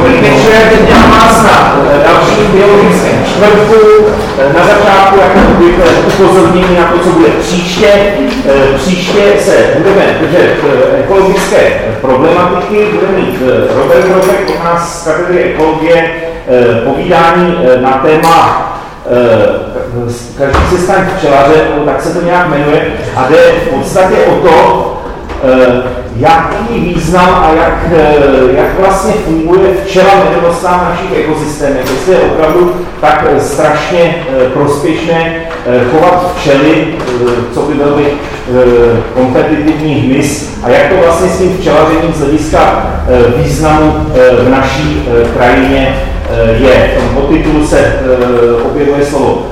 Večer, vítám vás na dalším biologickém čtvrtku. Na začátku, jako obvykle, upozornění na to, co bude příště. Příště se budeme držet ekologické problematiky. Budeme mít Robert Robek od nás z katedry ekologie povídání na téma každý se staň včelaře, tak se to nějak jmenuje, a jde v podstatě o to, jaký význam a jak, eh, jak vlastně funguje včela v našich ekosystémech. Jestli je opravdu tak eh, strašně eh, prospěšné chovat včely, co by velmi kompetitivní hmyz a jak to vlastně s tím včelařením z hlediska významu v naší krajině je. V tom podtitulu se objevuje slovo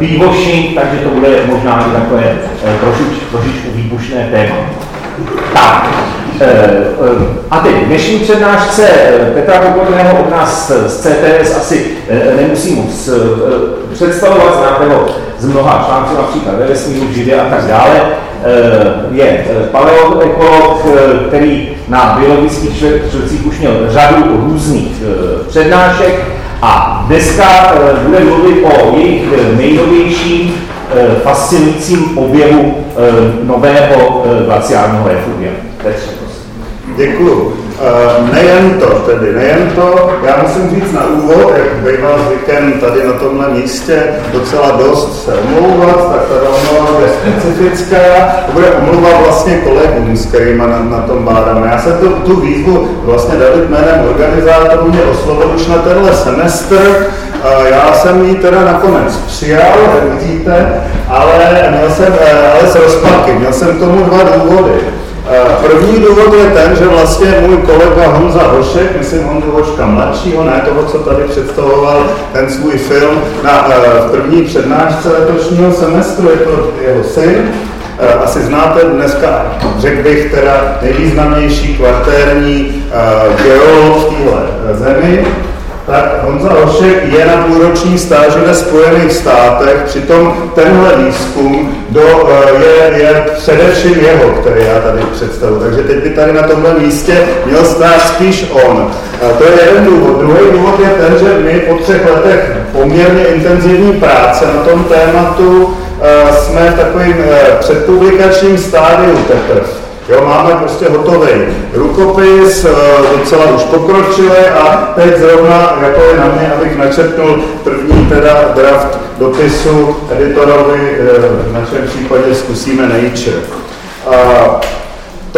beewashing, takže to bude možná i takové trošičku výbušné téma. Tak, eh, eh, a teď dnešní přednášce eh, Petra Pokorného od nás z CTS asi nemusím moc představovat, znáte ho z mnoha článků, například ve vesmíru, živě a tak dále. Je paleoekolog, který na biologických čtvrtcích už měl řadu různých přednášek a dneska bude mluvit o jejich nejnovějším Eh, fascinujícím objevu eh, nového eh, glaciálního refugia. Děkuju. Nejen to, tedy nejen to, já musím říct na úvod, jak bývá zvykem tady na tomhle místě docela dost se omlouvat, tak ta omluva je specifická, to bude omluva vlastně kolegům, s kterými na, na tom bádáme. Já jsem to, tu výzvu vlastně David jménem organizátorů mě oslovil už na tenhle semestr, já jsem ji teda nakonec přijal, jak vidíte, ale, měl jsem, eh, ale s rozpaky. Měl jsem k tomu dva důvody. Eh, první důvod je ten, že vlastně můj kolega Honza Hošek, myslím Honza Hoška mladšího, ne toho, co tady představoval ten svůj film na první přednášce letošního semestru, je to jeho syn, asi znáte dneska, řekl bych, teda nejvýznamnější kvartérní geolog v téhle zemi tak Honza Hošek je na půlroční stáži ve Spojených státech, přitom tenhle výzkum do, eh, je, je především jeho, který já tady představu. Takže teď by tady na tomhle místě měl stát spíš on. A to je jeden důvod. Druhý důvod je ten, že my po třech letech poměrně intenzivní práce na tom tématu eh, jsme v takovém eh, předpublikačním stádiu teprve. Jo, máme prostě hotový rukopis, eh, docela už pokročilý a teď zrovna jako je na mě, abych načetl první teda draft dopisu editorovi, eh, v našem případě zkusíme Nature.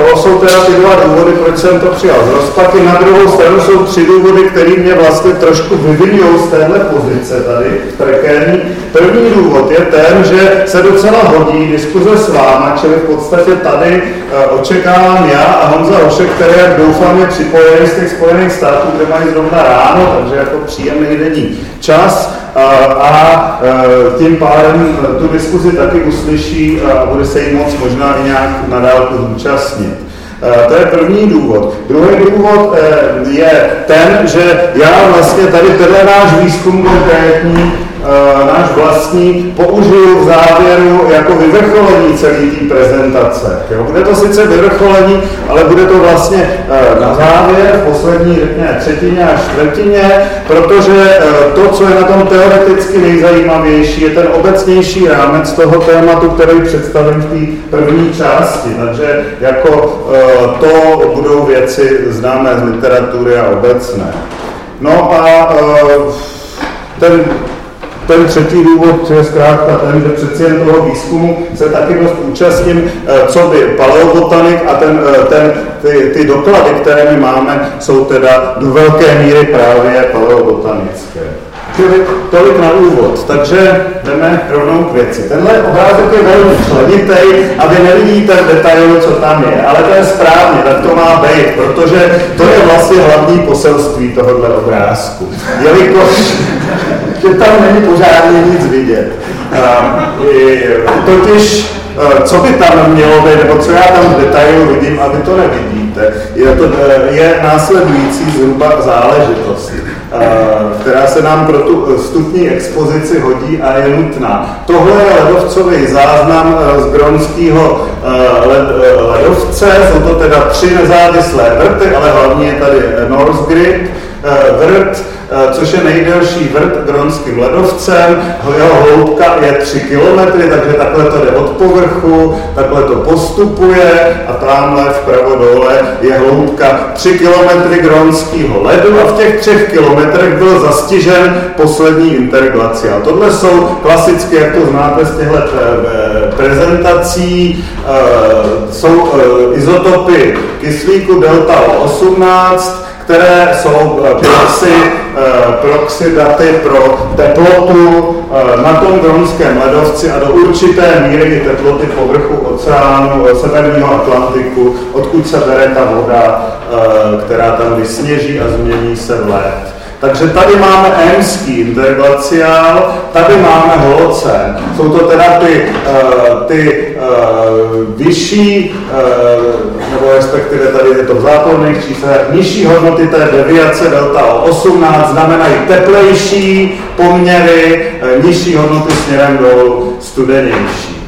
To jsou teda ty dva důvody, proč jsem to přijal z rozpaky. Na druhou stranu jsou tři důvody, které mě vlastně trošku vyvinují z téhle pozice tady prekérní. První důvod je ten, že se docela hodí diskuze s váma, čili v podstatě tady uh, očekávám já a Honza Ošek, který, jak doufám, je připojený z těch Spojených států, kde mají zrovna ráno, takže jako příjemný denní čas a, e, tím pádem tu diskuzi taky uslyší a bude se jí moc možná i nějak nadálku zúčastnit. E, to je první důvod. Druhý důvod e, je ten, že já vlastně tady tenhle náš výzkum konkrétní náš vlastní použiju v závěru jako vyvrcholení celé té prezentace. Jo? Bude to sice vyvrcholení, ale bude to vlastně eh, na závěr, v poslední řekně, třetině a čtvrtině, protože eh, to, co je na tom teoreticky nejzajímavější, je ten obecnější rámec toho tématu, který představím v té první části. Takže jako to budou věci známé z literatury a obecné. No a ten ten třetí důvod je zkrátka ten, že přeci jen toho výzkumu se taky dost účastním, eh, co by paleobotanik a ten, eh, ten, ty, ty doklady, které my máme, jsou teda do velké míry právě paleobotanické. Čili tolik na úvod, takže jdeme rovnou k věci. Tenhle obrázek je velmi členitý a vy nevidíte detail, co tam je, ale to je správně, tak to má být, protože to je vlastně hlavní poselství tohohle obrázku. Jelikož že tam není pořádně nic vidět. Totiž, co by tam mělo být, nebo co já tam v detailu vidím, a vy to nevidíte, je, to, je následující zhruba záležitost, která se nám pro tu vstupní expozici hodí a je nutná. Tohle je ledovcový záznam z gronského ledovce, jsou to teda tři nezávislé vrty, ale hlavně je tady North Grid, vrt, což je nejdelší vrt gronským ledovcem. Jeho hloubka je 3 km, takže takhle to jde od povrchu, takhle to postupuje a tamhle vpravo dole je hloubka 3 km gronského ledu a v těch 3 kilometrech byl zastižen poslední interglaciál. Tohle jsou klasicky, jak to znáte z těchto prezentací, jsou izotopy kyslíku delta 18, které jsou eh, proxy, eh, proxy daty pro teplotu eh, na tom gronském ledovci a do určité míry i teploty povrchu oceánu severního Atlantiku, odkud se bere ta voda, která tam vysněží a změní se v led. Takže tady máme emský interglaciál, tady máme holocén. Jsou to teda ty, uh, ty uh, vyšší, uh, nebo respektive tady je to v záporných číslech, nižší hodnoty té deviace delta o 18 znamenají teplejší poměry, nižší hodnoty směrem dolů studenější.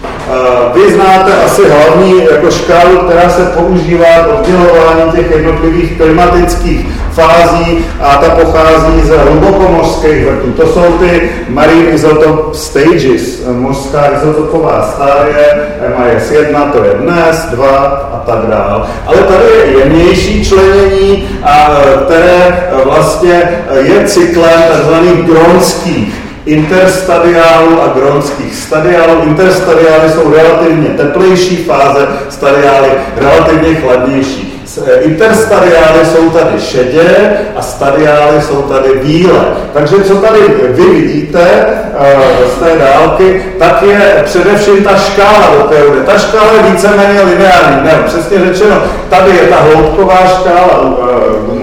Vy znáte asi hlavní jako škálu, která se používá k oddělování těch jednotlivých klimatických fází a ta pochází z hlubokomořských vrtů. To jsou ty marine isotope stages, mořská izotopová stáje, MIS1 to je dnes, 2 a tak dále. Ale tady je jemnější členění, a, které vlastně je cyklem tzv. gronských interstadiálu a gronských stadiálů. Interstadiály jsou relativně teplejší fáze, stadiály relativně chladnější. Eh, interstadiály jsou tady šedě a stadiály jsou tady bílé. Takže co tady vy vidíte uh, z té dálky, tak je především ta škála do té jde. Ta škála je víceméně lineární. Ne, přesně řečeno, tady je ta hloubková škála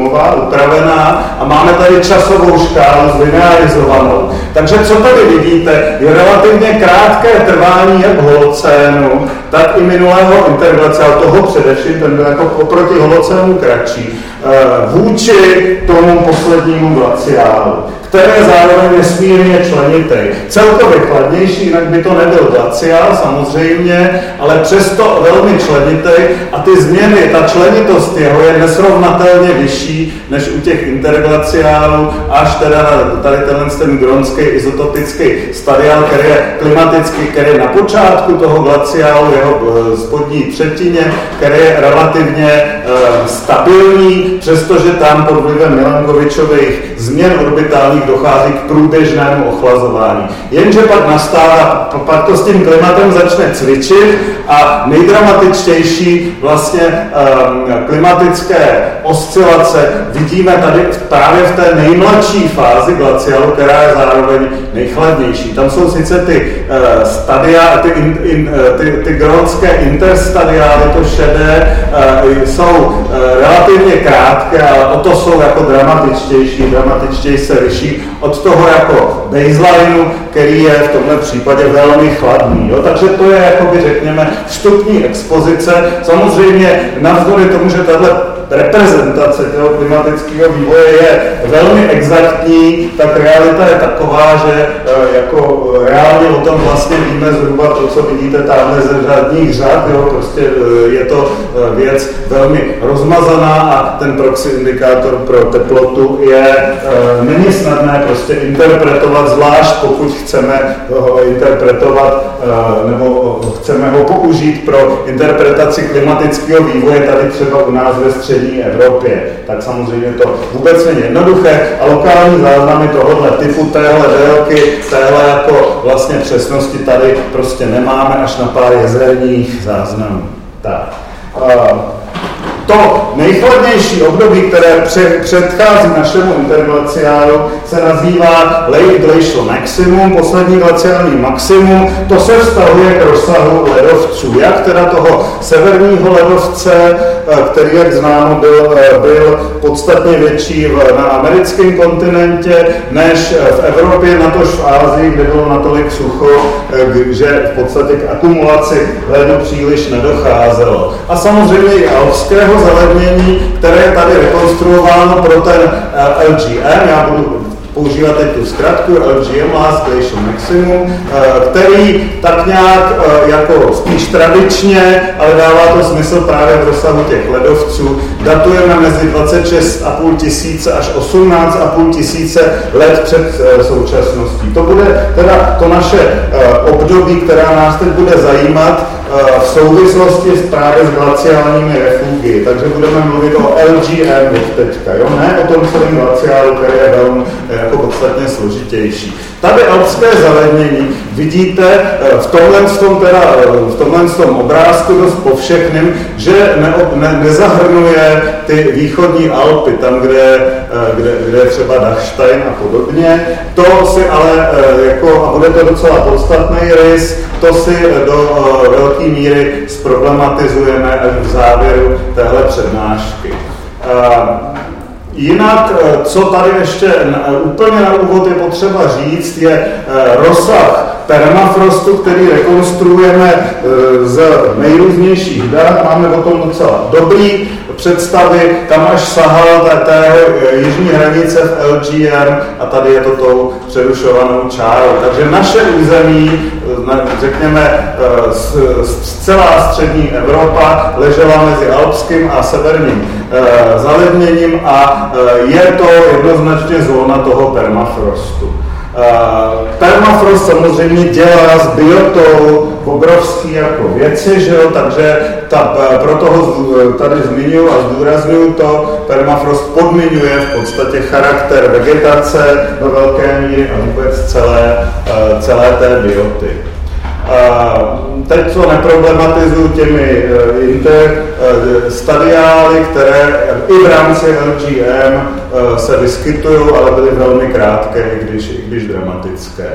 gumová, upravená a máme tady časovou škálu zlinearizovanou. Takže co tady vidíte, je relativně krátké trvání jak holocénu, tak i minulého interglace, ale toho především, ten byl jako oproti holocénu kratší, eh, vůči tomu poslednímu glaciálu které zároveň nesmírně členitý. Celkově chladnější, jinak by to nebyl glaciál samozřejmě, ale přesto velmi členitý a ty změny, ta členitost jeho je nesrovnatelně vyšší než u těch interglaciálů, až teda na tady tenhle ten gronský izotopický stadiál, který je klimatický, který je na počátku toho glaciálu, jeho eh, spodní třetině, který je relativně stabilní, přestože tam pod vlivem Milankovičových změn orbitálních dochází k průběžnému ochlazování. Jenže pak nastává, pak to s tím klimatem začne cvičit a nejdramatičtější vlastně um, klimatické oscilace vidíme tady právě v té nejmladší fázi glaciálu, která je zároveň nejchladnější. Tam jsou sice ty uh, stadia, ty, in, in, ty, ty gronské interstadiály, to šedé, uh, jsou uh, relativně krátké, ale o to jsou jako dramatičtější, dramatičtěji se liší od toho jako baselineu, který je v tomhle případě velmi chladný. Jo? Takže to je, jakoby, řekněme, vstupní expozice. Samozřejmě navzdory tomu, že tahle reprezentace toho klimatického vývoje je velmi exaktní, tak realita je taková, že e, jako reálně o tom vlastně víme zhruba to, co vidíte tamhle ze řadních řad, jo, prostě e, je to e, věc velmi rozmazaná a ten proxy indikátor pro teplotu je, není snadné prostě interpretovat, zvlášť pokud chceme ho interpretovat nebo chceme ho použít pro interpretaci klimatického vývoje tady třeba u nás ve střední Evropě, tak samozřejmě to vůbec není jednoduché a lokální záznamy tohohle typu, téhle délky, téhle jako vlastně přesnosti tady prostě nemáme až na pár jezerních záznamů. Tak. To nejchladnější období, které předchází našemu interglaciálu, se nazývá Late Glacial Maximum, poslední glaciální maximum. To se vztahuje k rozsahu ledovců, jak teda toho severního ledovce, eh, který, jak známo, byl, eh, byl podstatně větší na americkém kontinentě, než v Evropě, natož v Ázii, kde bylo natolik sucho, eh, že v podstatě k akumulaci ledu příliš nedocházelo. A samozřejmě i alpského zalednění, které je tady rekonstruováno pro ten LGM. Já budu používat teď tu zkratku LGM, Last Glacial Maximum, který tak nějak jako spíš tradičně, ale dává to smysl právě v rozsahu těch ledovců, datujeme mezi 26,5 tisíce až 18,5 tisíce let před současností. To bude teda to naše období, která nás teď bude zajímat, v souvislosti s právě s glaciálními refugy, takže budeme mluvit o LGM teďka, jo? ne o tom celém glaciálu, který je velmi jako podstatně složitější. Tady alpské zalednění vidíte eh, v tomhle, tom teda, eh, v tomhle tom obrázku dost povšechným, že ne, ne, nezahrnuje ty východní Alpy, tam, kde, eh, kde, kde je třeba Dachstein a podobně. To si ale, jako, a bude to docela podstatný rys, to si do velké míry zproblematizujeme až v závěru téhle přednášky. Jinak, eh, co tady ještě eh, úplně na úvod je potřeba říct, je eh, rozsah permafrostu, který rekonstruujeme z nejrůznějších dat. Máme o tom docela dobrý představy, kam až sahal té, té jižní hranice v LGM a tady je to tou přerušovanou čárou. Takže naše území, řekněme, celá střední Evropa ležela mezi alpským a severním zaledněním a je to jednoznačně zóna toho permafrostu. Permafrost samozřejmě dělá s biotou obrovský jako věci, že jo? takže ta, proto ho tady zmiňuji a zdůraznuju to, permafrost podmiňuje v podstatě charakter vegetace do velké míry a vůbec celé, celé té bioty. Teď co neproblematizuju těmi uh, inter uh, stadiály, které i v rámci LGM uh, se vyskytují, ale byly velmi krátké, i když, i když dramatické.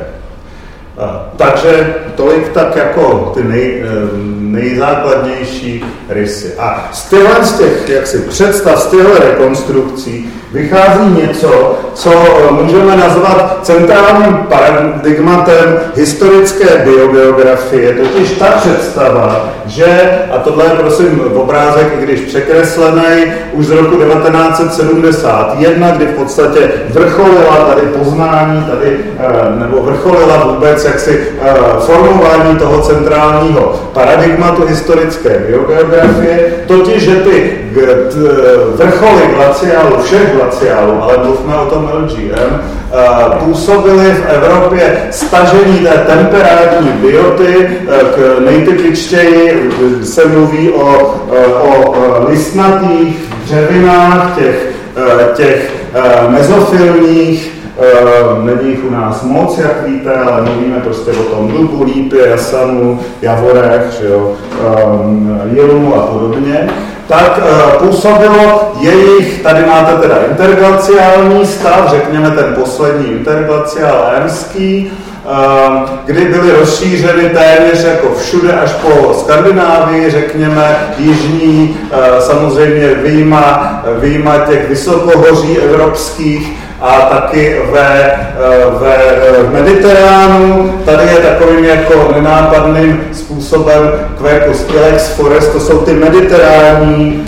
Takže tolik tak jako ty nej, nejzákladnější rysy. A z z těch jaksi představ, z těchto rekonstrukcí vychází něco, co eh, můžeme nazvat centrálním paradigmatem historické biogeografie, totiž ta představa, že, a tohle je prosím obrázek, i když překreslený, už z roku 1971, kdy v podstatě vrcholila tady poznání, tady, eh, nebo vrcholila vůbec jaksi eh, formování toho centrálního paradigmatu historické biogeografie, totiž, že ty vrcholy glaciálu, všech glaciálu, ale mluvme o tom LGM, eh, působily v Evropě stažení té temperátní bioty, eh, k nejtypičtěji se mluví o, eh, o listnatých dřevinách, těch, těch mezofilních, není jich u nás moc, jak víte, ale mluvíme prostě o tom dubu, lípě, jasanu, javorech, že jo, jilu a podobně tak uh, působilo jejich, tady máte teda interglaciální stav, řekněme ten poslední interglaciál emský, uh, kdy byly rozšířeny téměř jako všude až po Skandinávii, řekněme, jižní, uh, samozřejmě výjima, výjima těch vysokohoří evropských, a taky ve, ve Mediteránu. Tady je takovým jako nenápadným způsobem Quercus ilex forest, to jsou ty mediterální,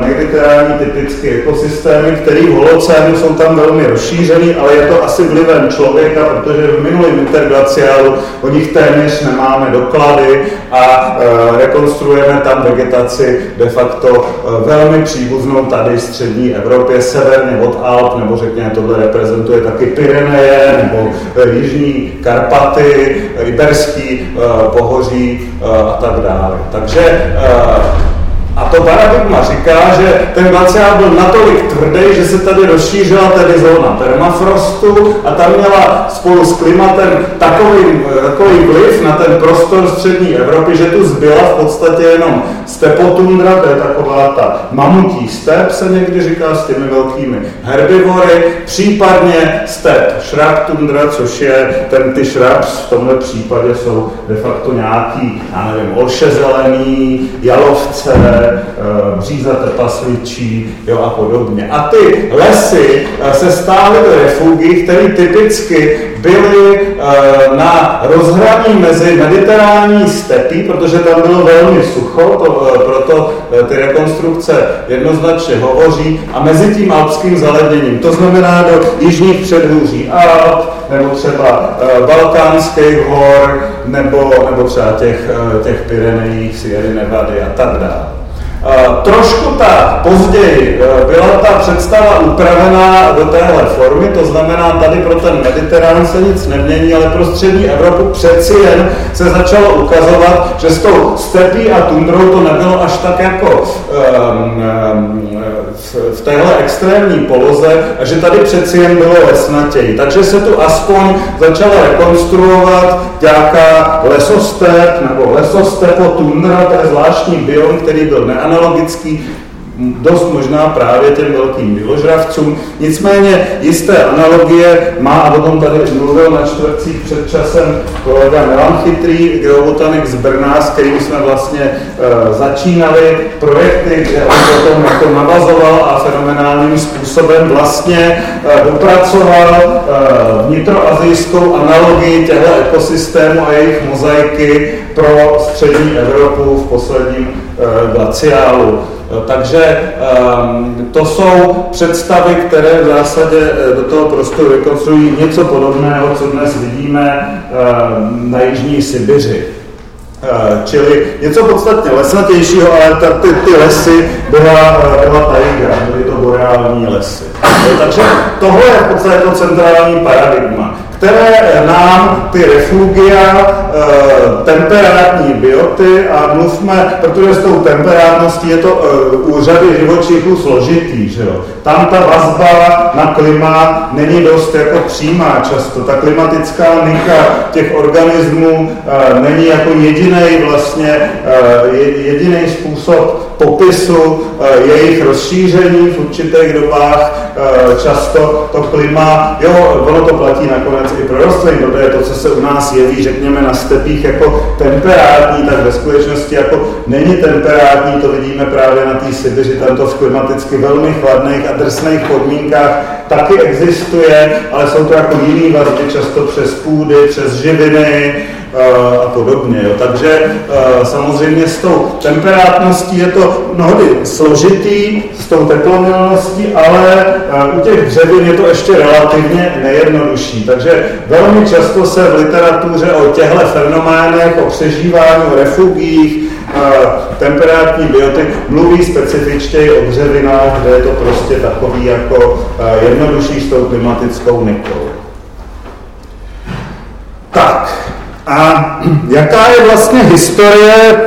mediterální typické ekosystémy, které v holocénu jsou tam velmi rozšířený, ale je to asi vlivem člověka, protože v minulém interglaciálu o nich téměř nemáme doklady a rekonstruujeme tam vegetaci de facto velmi příbuznou tady v střední Evropě, severně od Alp, nebo řekněme to tohle reprezentuje taky Pyreneje nebo eh, Jižní Karpaty, Iberský eh, pohoří eh, a tak dále. Takže a to paradigma říká, že ten glaciál byl natolik tvrdý, že se tady rozšířila tedy zóna permafrostu a tam měla spolu s klimatem takový, takový vliv na ten prostor střední Evropy, že tu zbyla v podstatě jenom stepotundra, to je taková ta mamutí step, se někdy říká s těmi velkými herbivory, případně step šrab tundra, což je ten ty shrubs, v tomhle případě jsou de facto nějaký, já nevím, olše zelený, jalovce, bříza tepasličí jo, a podobně. A ty lesy se stály do refugy, které typicky byly na rozhraní mezi mediterální stepí, protože tam bylo velmi sucho, to, proto ty rekonstrukce jednoznačně hovoří, a mezi tím alpským zaledněním. To znamená do jižních předhůří Alp, nebo třeba Balkánských hor, nebo, nebo třeba těch, těch Pyrenejích, Sierra Nevady a tak dále. Trošku ta později e, byla ta představa upravená do téhle formy, to znamená, tady pro ten Mediterán se nic nemění, ale pro střední Evropu přeci jen se začalo ukazovat, že s tou stepí a tundrou to nebylo až tak jako um, um, v, v téhle extrémní poloze a že tady přeci jen bylo lesnatěji. Takže se tu aspoň začala rekonstruovat nějaká lesostep nebo lesostepo tundra, to je zvláštní biom, který byl neanalogický dost možná právě těm velkým biložravcům. Nicméně jisté analogie má, a o tom tady mluvil na čtvrtcích před časem kolega Milan Chytrý, geobotanik z Brna, s kterým jsme vlastně e, začínali projekty, kde on potom jako navazoval a fenomenálním způsobem vlastně e, dopracoval e, vnitroazijskou analogii těchto ekosystémů a jejich mozaiky pro střední Evropu v posledním e, glaciálu. Takže ehm, to jsou představy, které v zásadě eh, do toho prostoru rekonstruují něco podobného, co dnes vidíme ehm, na Jižní Sibiři. Eh, čili něco podstatně lesnatějšího, ale ta, ty, ty lesy byla, eh, byla tajga, byly to boreální lesy. Takže tohle je v podstatě to centrální paradigma které nám ty refugia, eh, temperátní bioty a mluvme, protože s tou temperátností je to eh, u řady živočichů složitý, že jo. Tam ta vazba na klima není dost jako přímá často. Ta klimatická nika těch organismů eh, není jako jediný vlastně, jediný způsob popisu jejich rozšíření v určitých dobách, často to klima, jo, ono to platí nakonec i pro rostliny, to je to, co se u nás jeví, řekněme, na stepích jako temperátní, tak ve skutečnosti jako není temperátní, to vidíme právě na té Sibiři, tam to v klimaticky velmi chladných a drsných podmínkách taky existuje, ale jsou to jako jiný vazby, často přes půdy, přes živiny, Eh, a podobně. Jo. Takže eh, samozřejmě s tou temperátností je to mnohdy složitý, s tou teplomilností, ale eh, u těch dřevin je to ještě relativně nejjednodušší. Takže velmi často se v literatuře o těchto fenoménech, o přežívání, o refugích, temperátní bioty mluví specifičtěji o dřevinách, kde je to prostě takový jako jednodušší s tou klimatickou nikou. Tak, a jaká je vlastně historie,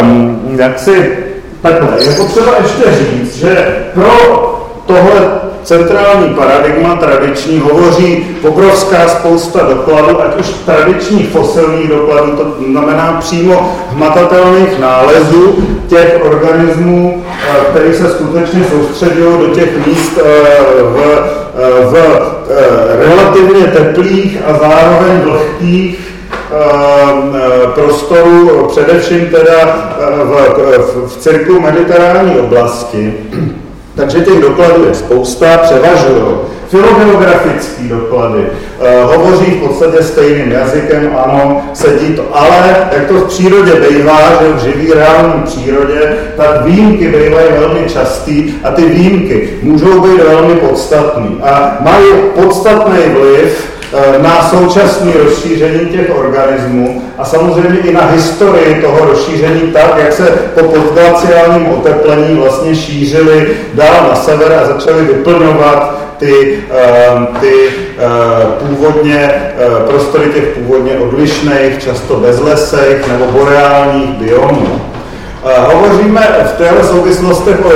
um, jak si, takhle, je potřeba ještě říct, že pro tohle centrální paradigma tradiční hovoří obrovská spousta dokladů, ať už tradičních fosilních dokladů, to znamená přímo hmatatelných nálezů těch organismů, eh, které se skutečně soustředují do těch míst eh, v, eh, v relativně teplých a zároveň vlhkých prostoru, především teda v, v, v cirklu mediterální oblasti. Takže těch dokladů je spousta, převažují. Filogeografické doklady e, hovoří v podstatě stejným jazykem, ano, sedí to, ale jak to v přírodě bývá, že v živý reálné přírodě, tak výjimky bývají velmi častý a ty výjimky můžou být velmi podstatné a mají podstatný vliv na současné rozšíření těch organismů a samozřejmě i na historii toho rozšíření tak, jak se po podglaciálním oteplení vlastně šířili dál na sever a začaly vyplňovat ty, eh, ty eh, původně, prostory těch původně odlišných, často bezlesech nebo boreálních biomů. Hovoříme v této souvislosti o,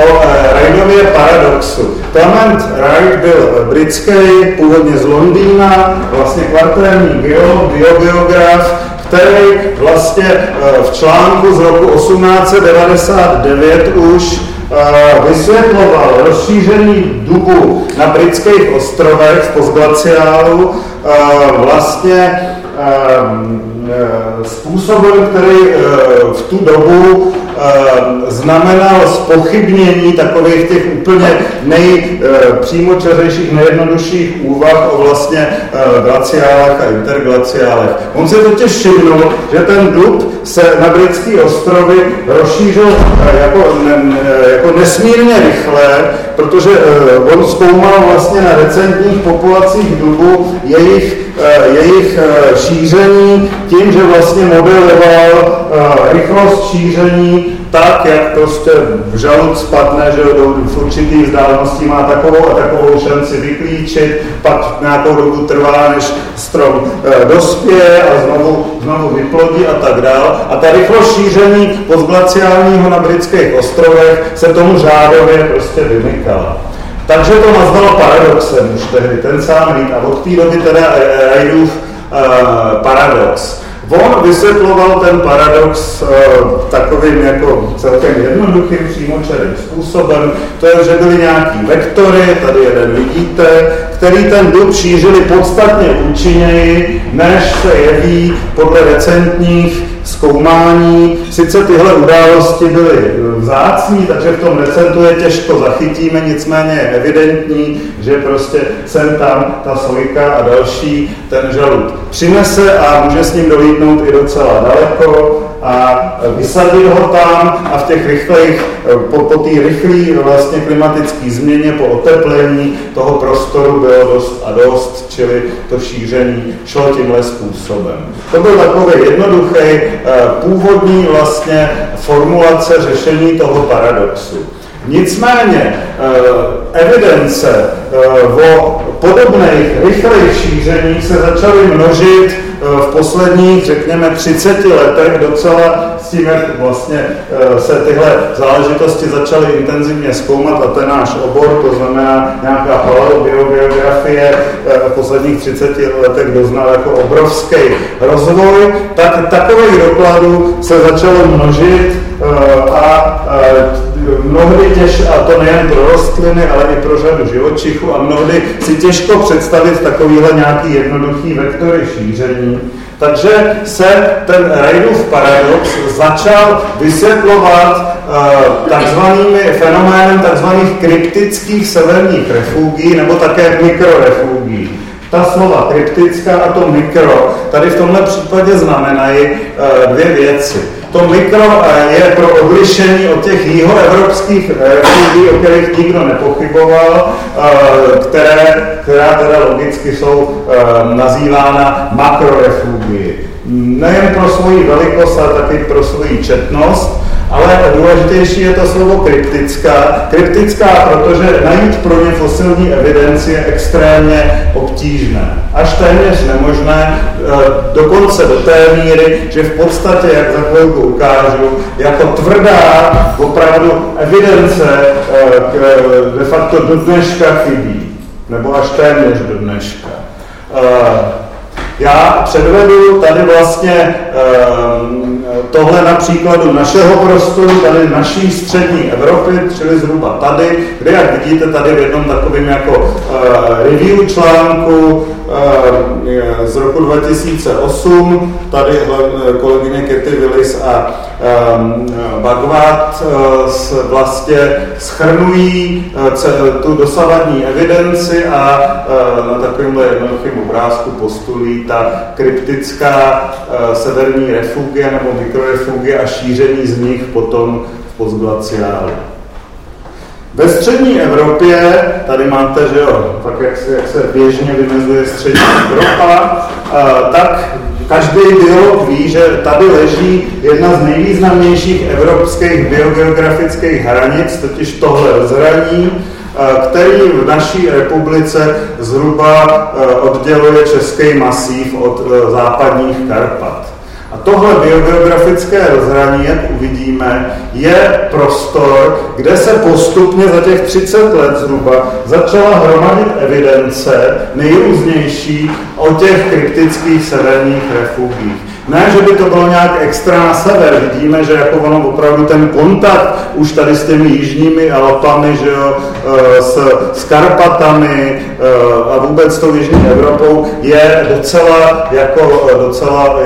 o Rainově paradoxu. Clement Wright byl britský, původně z Londýna, vlastně kvartérní geolog, biogeograf, který vlastně v článku z roku 1899 už vysvětloval rozšíření dubu na britských ostrovech v postglaciálu vlastně způsobem, který v tu dobu znamenal spochybnění takových těch úplně nejpřímočařejších, nejjednodušších úvah o vlastně glaciálech a interglaciálech. On se totiž všimnul, že ten dub se na britské ostrovy rozšířil jako, jako nesmírně rychle, protože on zkoumal vlastně na recentních populacích dubu jejich, jejich šíření tím, že vlastně modeloval rychlost šíření tak, jak prostě v žalud spadne, že v určitý vzdálenosti má takovou a takovou šanci vyklíčit, pak nějakou dobu trvá, než strom e, dospěje a znovu, znovu vyplodí a tak dál. A ta rychlost šíření postglaciálního na britských ostrovech se tomu řádově prostě vymykala. Takže to nazvalo paradoxem už tehdy, ten sám. A od té doby teda Reidův uh, paradox. On vysvětloval ten paradox uh, takovým jako celkem jednoduchým, přímočarým způsobem. To je, že byly nějaký vektory, tady jeden vidíte, který ten dub šířili podstatně účinněji, než se jeví podle recentních zkoumání. Sice tyhle události byly vzácní, takže v tom recentu je těžko zachytíme, nicméně je evidentní, že prostě sem tam ta sojka a další ten žalud přinese a může s ním dolítnout i docela daleko a vysadit ho tam a v těch rychlejch, po, po té rychlé vlastně klimatické změně, po oteplení toho prostoru bylo dost a dost, čili to šíření šlo tímhle způsobem. To byl takový jednoduchý, eh, původní vlastně formulace řešení toho paradoxu. Nicméně eh, evidence eh, o podobných rychlých šířeních se začaly množit eh, v posledních, řekněme, 30 letech docela s tím, jak vlastně se tyhle záležitosti začaly intenzivně zkoumat a ten náš obor, to znamená nějaká paleobiografie v posledních 30 letech doznal jako obrovský rozvoj, tak takových dokladů se začalo množit a mnohdy těž, a to nejen pro rostliny, ale i pro řadu živočichů, a mnohdy si těžko představit takovýhle nějaký jednoduchý vektory šíření. Takže se ten Reidův paradox začal vysvětlovat uh, takzvanými fenoménem takzvaných kryptických severních refugí nebo také mikrorefugí. Ta slova kryptická a to mikro tady v tomhle případě znamenají uh, dvě věci. To mikro eh, je pro odlišení od těch jihoevropských refugí, o kterých nikdo nepochyboval, eh, které, která teda logicky jsou eh, nazývána makrorefugii. Nejen pro svoji velikost, ale taky pro svoji četnost. Ale důležitější je to slovo kryptická. Kryptická, protože najít pro ně fosilní evidenci je extrémně obtížné. Až téměř nemožné, eh, dokonce do té míry, že v podstatě, jak za chvilku ukážu, jako tvrdá opravdu evidence eh, de facto do dneška chybí. Nebo až téměř do dneška. Já předvedu tady vlastně ehm, tohle na příkladu našeho prostoru, tady naší střední Evropy, čili zhruba tady, kde, jak vidíte, tady v jednom takovém jako eh, review článku z roku 2008, tady eh, kolegyně Katy Willis a ehm, Bagvat vlastně schrnují tu dosavadní evidenci a na takovémhle jednoduchém obrázku postulují ta kryptická severní refugie nebo mikrorefugie a šíření z nich potom v postglaciálu. Ve střední Evropě, tady máte, že jo, tak jak se, jak se běžně vymezuje střední Evropa, tak každý biolog ví, že tady leží jedna z nejvýznamnějších evropských biogeografických hranic, totiž tohle rozhraní, který v naší republice zhruba odděluje český masív od západních Karpat. Tohle biogeografické rozhraní, jak uvidíme, je prostor, kde se postupně za těch 30 let zhruba začala hromadit evidence nejrůznější o těch kryptických severních refugích. Ne, že by to bylo nějak extra na sever. Vidíme, že jako ono opravdu ten kontakt už tady s těmi jižními Alpami, že jo, eh, s, s Karpatami eh, a vůbec tou jižní Evropou je docela jako docela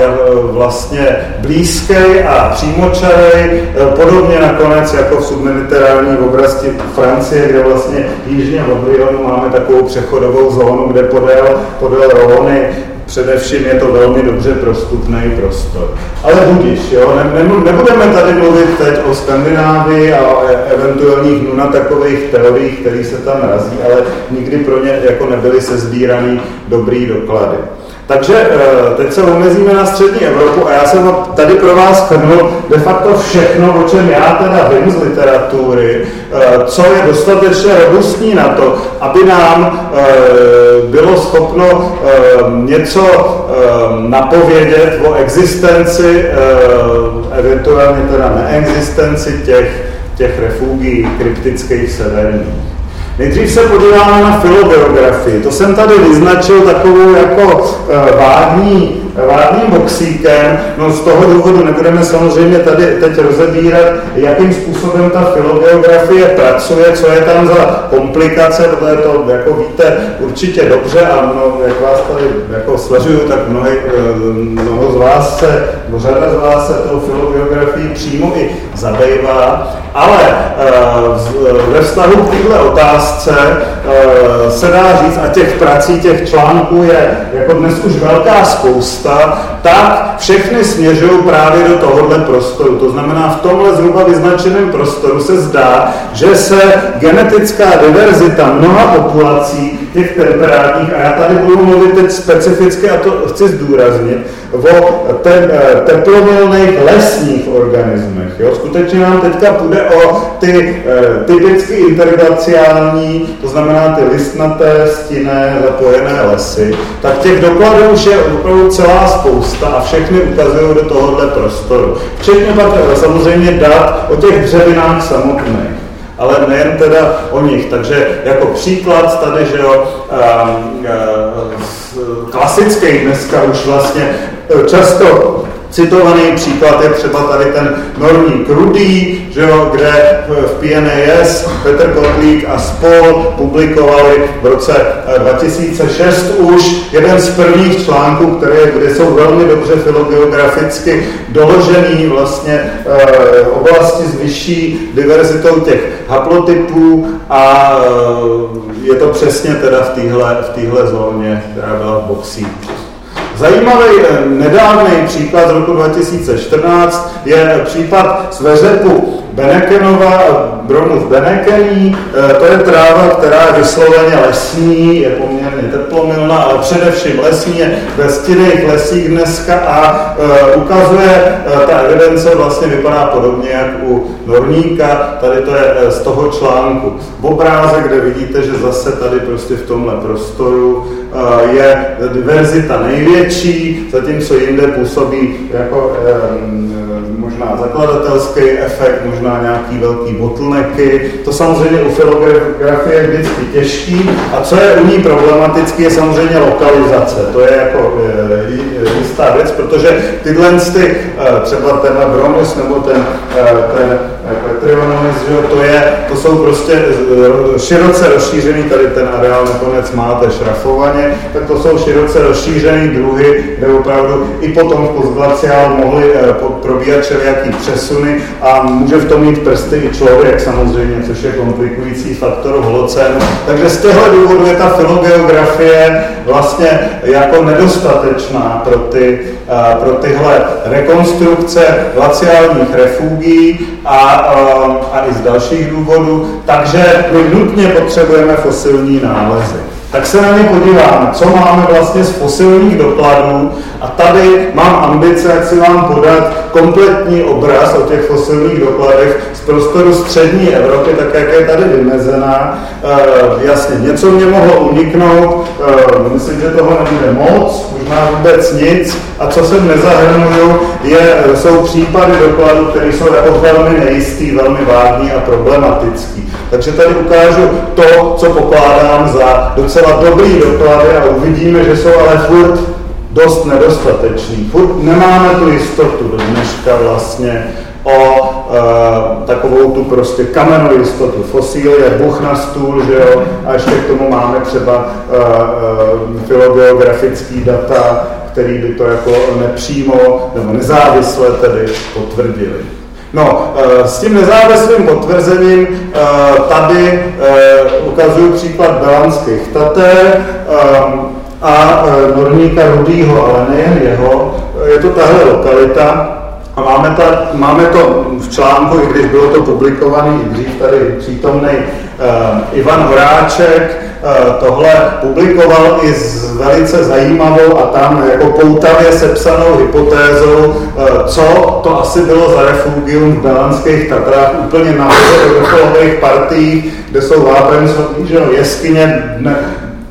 vlastně blízký a přímočarý, podobně nakonec jako v submediterální oblasti Francie, kde vlastně jižně od Lyonu máme takovou přechodovou zónu, kde podél, podél Rhony Především je to velmi dobře prostupný prostor. Ale budíš, jo? Ne, ne, nebudeme tady mluvit teď o Skandinávii a o e- eventuálních takových teoriích, které se tam razí, ale nikdy pro ně jako nebyly sezbíraný dobrý doklady. Takže eh, teď se omezíme na střední Evropu a já jsem tady pro vás shrnul de facto všechno, o čem já teda vím z literatury, eh, co je dostatečně robustní na to, aby nám eh, bylo schopno něco napovědět o existenci, eventuálně teda neexistenci těch, těch refugí kryptických severních. Nejdřív se podíváme na filogeografii. To jsem tady vyznačil takovou jako uh, vágní, vágním boxíkem. No z toho důvodu nebudeme samozřejmě tady teď rozebírat, jakým způsobem ta filogeografie pracuje, co je tam za komplikace, protože to jako víte určitě dobře a mno, jak vás tady jako sleduju, tak mnohý, eh, mnoho z vás se, řada z vás se tou filogeografií přímo i zabývá. Ale uh, ve vztahu k této otázce se dá říct, a těch prací, těch článků je jako dnes už velká spousta, tak všechny směřují právě do tohohle prostoru. To znamená, v tomhle zhruba vyznačeném prostoru se zdá, že se genetická diverzita mnoha populací těch temperátních, a já tady budu mluvit teď specificky, a to chci zdůraznit, o te, eh, teplomělných lesních organismech. Jo? Skutečně nám teďka půjde o ty e, typicky interglaciální, to znamená ty listnaté, stinné, zapojené lesy, tak těch dokladů už je opravdu celá spousta a všechny ukazují do tohohle prostoru. Včetně pak eh, samozřejmě dat o těch dřevinách samotných ale nejen teda o nich. Takže jako příklad tady, že jo, klasický dneska už vlastně často Citovaný příklad je třeba tady ten norník Rudý, že jo, kde v PNAS Petr Kotlík a spol publikovali v roce 2006 eh, už jeden z prvních článků, které, kde jsou velmi dobře filogeograficky doložený vlastně e, oblasti s vyšší diverzitou těch haplotypů a e, je to přesně teda v téhle v zóně, která byla v boxí. Zajímavý eh, nedávný příklad z roku 2014 je případ z Veřepu Benekenova, Bromus Benekení. Eh, to je tráva, která je vysloveně lesní, je poměrně teplomilná, ale především lesní, je ve stinných lesích dneska a eh, ukazuje, ta evidence vlastně vypadá podobně jak u Norníka, tady to je z toho článku. V obrázek, kde vidíte, že zase tady prostě v tomhle prostoru je diverzita největší, zatímco jinde působí jako možná zakladatelský efekt, možná nějaký velký bottlenecky. To samozřejmě u filografie je vždycky těžký. A co je u ní problematický, je samozřejmě lokalizace. To je jako jistá věc, protože tyhle ty, třeba ten Bromus nebo ten, ten Petrionomis, to, je, to jsou prostě široce rozšířený, tady ten areál nakonec máte šrafovaně, tak to jsou široce rozšířený druhy, kde opravdu i potom v postglaciál mohly eh, probíhat všelijaký přesuny a může v tom mít prsty i člověk samozřejmě, což je komplikující faktor holocénu. Takže z těchto důvodů je ta filogeografie vlastně jako nedostatečná pro, ty, eh, pro tyhle rekonstrukce glaciálních refugí a a i z dalších důvodů, takže my nutně potřebujeme fosilní nálezy. Tak se na ně podíváme, co máme vlastně z fosilních dokladů a tady mám ambice, jak si vám podat kompletní obraz o těch fosilních dokladech z prostoru střední Evropy, tak jak je tady vymezená. E, jasně, něco mě mohlo uniknout, e, myslím, že toho nebude moc, možná vůbec nic. A co sem nezahrnuju, je, jsou případy dokladů, které jsou jako velmi nejistý, velmi vágní a problematický. Takže tady ukážu to, co pokládám za docela dobrý doklady a uvidíme, že jsou ale furt dost nedostatečný. Furt nemáme tu jistotu do dneška vlastně o e, takovou tu prostě kamennou jistotu. Fosíl je buch na stůl, že jo, a ještě k tomu máme třeba e, e, filogeografický data, který by to jako nepřímo nebo nezávisle tedy potvrdili. No, s tím nezávislým potvrzením tady ukazuju příklad Belanských Tater a Norníka Rudýho, ale nejen jeho. Je to tahle lokalita, a máme, ta, máme to v článku, i když bylo to publikovaný i dřív tady přítomný uh, Ivan Horáček, uh, tohle publikoval i s velice zajímavou a tam jako poutavě sepsanou hypotézou, uh, co to asi bylo za refugium v Belanských Tatrách, úplně nahoře do vrcholových partií, kde jsou vápencovní, že jeskyně, dne,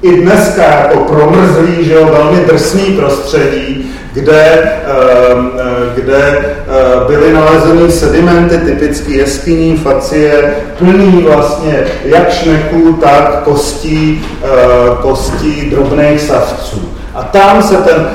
i dneska jako promrzlý, že jo, velmi drsný prostředí, kde, ehm, eh, kde eh, byly nalezeny sedimenty, typické jeskyní, facie, plný vlastně jak šneků, tak kostí, eh, kostí drobných savců. A tam se ten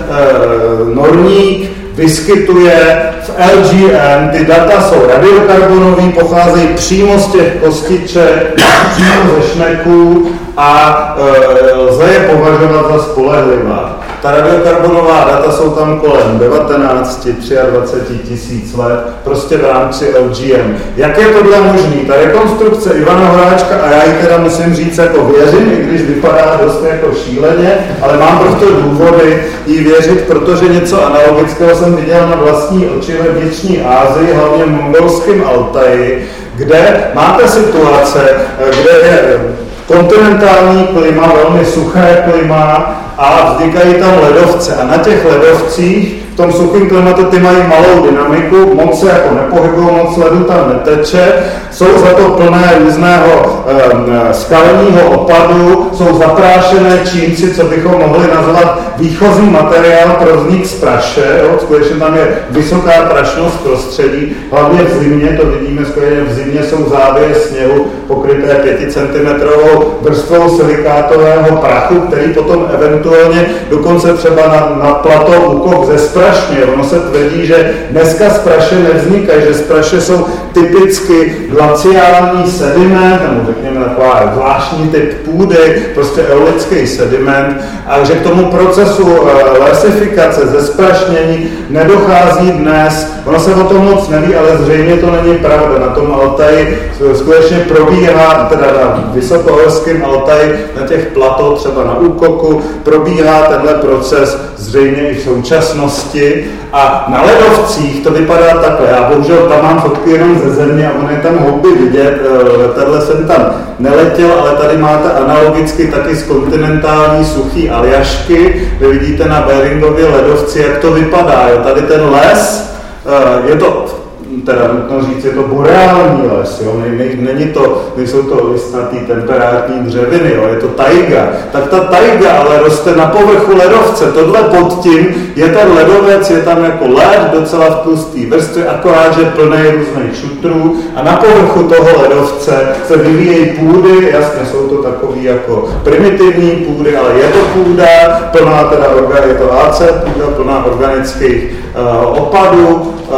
norník vyskytuje v LGN, ty data jsou radiokarbonové, pocházejí přímo z těch kostiček, přímo ze šneků a e, lze je považovat za spolehlivá. Ta radiokarbonová data jsou tam kolem 19, 23 tisíc let, prostě v rámci LGM. Jak je tohle možný? Ta rekonstrukce Ivana Horáčka, a já ji teda musím říct jako věřím, i když vypadá dost jako šíleně, ale mám prostě důvody jí věřit, protože něco analogického jsem viděl na vlastní oči ve vnitřní Ázii, hlavně v mongolském Altaji, kde máte situace, kde je kontinentální klima, velmi suché klima a vznikají tam ledovce. A na těch ledovcích tom suchém klimatu ty mají malou dynamiku, moc se jako nepohybují, moc ledu tam neteče, jsou za to plné různého e, skalního opadu, jsou zaprášené čínci, co bychom mohli nazvat výchozí materiál pro vznik z praše, jo? skutečně tam je vysoká prašnost prostředí, hlavně v zimě, to vidíme skutečně v zimě jsou závěry sněhu pokryté 5 cm vrstvou silikátového prachu, který potom eventuálně dokonce třeba na, na plato úkok ze sprašně. Ono se tvrdí, že dneska z praše nevznikají, že z praše jsou typicky glaciální sediment, nebo řekněme taková zvláštní typ půdy, prostě eolický sediment, a že k tomu procesu eh, lesifikace, zesprašnění nedochází dnes. Ono se o tom moc neví, ale zřejmě to není pravda. Na tom Altaji skutečně probíhá, teda na vysokohorském Altaji, na těch plato, třeba na Úkoku, probíhá tenhle proces zřejmě i v současnosti. A na ledovcích to vypadá takhle. Já bohužel tam mám fotky jenom ze země a ono je tam houby vidět. Eh, letadle jsem tam neletěl, ale tady máte analogicky taky z kontinentální suchý Aljašky. Vy vidíte na Beringově ledovci, jak to vypadá. Jo. Tady ten les, eh, je to teda nutno říct, je to boreální les, jo? Není to, nejsou to listnatý temperátní dřeviny, jo? je to tajga. Tak ta tajga ale roste na povrchu ledovce. Tohle pod tím je ten ledovec, je tam jako led docela v tlustý vrstvě, akorát, že plný různých šutrů a na povrchu toho ledovce se vyvíjejí půdy, jasně jsou to takový jako primitivní půdy, ale je to půda, plná teda je to AC půda, plná organických uh, opadů uh,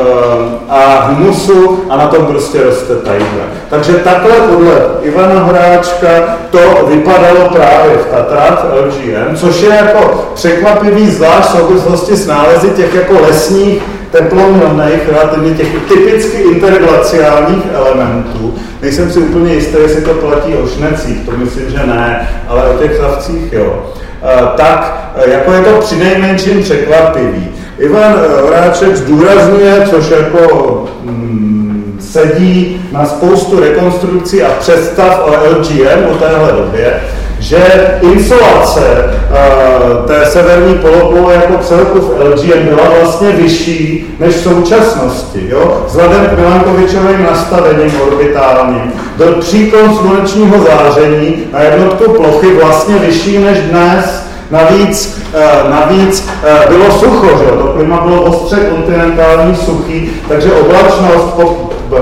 a humusu a na tom prostě roste tajga. Takže takhle podle Ivana Horáčka to vypadalo právě v Tatrách, v LGM, což je jako překvapivý zvlášť v souvislosti s nálezy těch jako lesních teploměrných, relativně těch typicky interglaciálních elementů. Nejsem si úplně jistý, jestli to platí o šnecích, to myslím, že ne, ale o těch savcích jo. E, tak jako je to přinejmenším překvapivý. Ivan Horáček zdůrazňuje, což jako mm, sedí na spoustu rekonstrukcí a představ o LGM o téhle době, že insolace uh, té severní polokoule jako celku v LGM byla vlastně vyšší než v současnosti. Jo? Vzhledem k Milankovičovým nastavením orbitálním byl příklon slunečního záření na jednotku plochy vlastně vyšší než dnes. Navíc, eh, navíc eh, bylo sucho, že? to klima bylo ostře kontinentální suchý, takže oblačnost,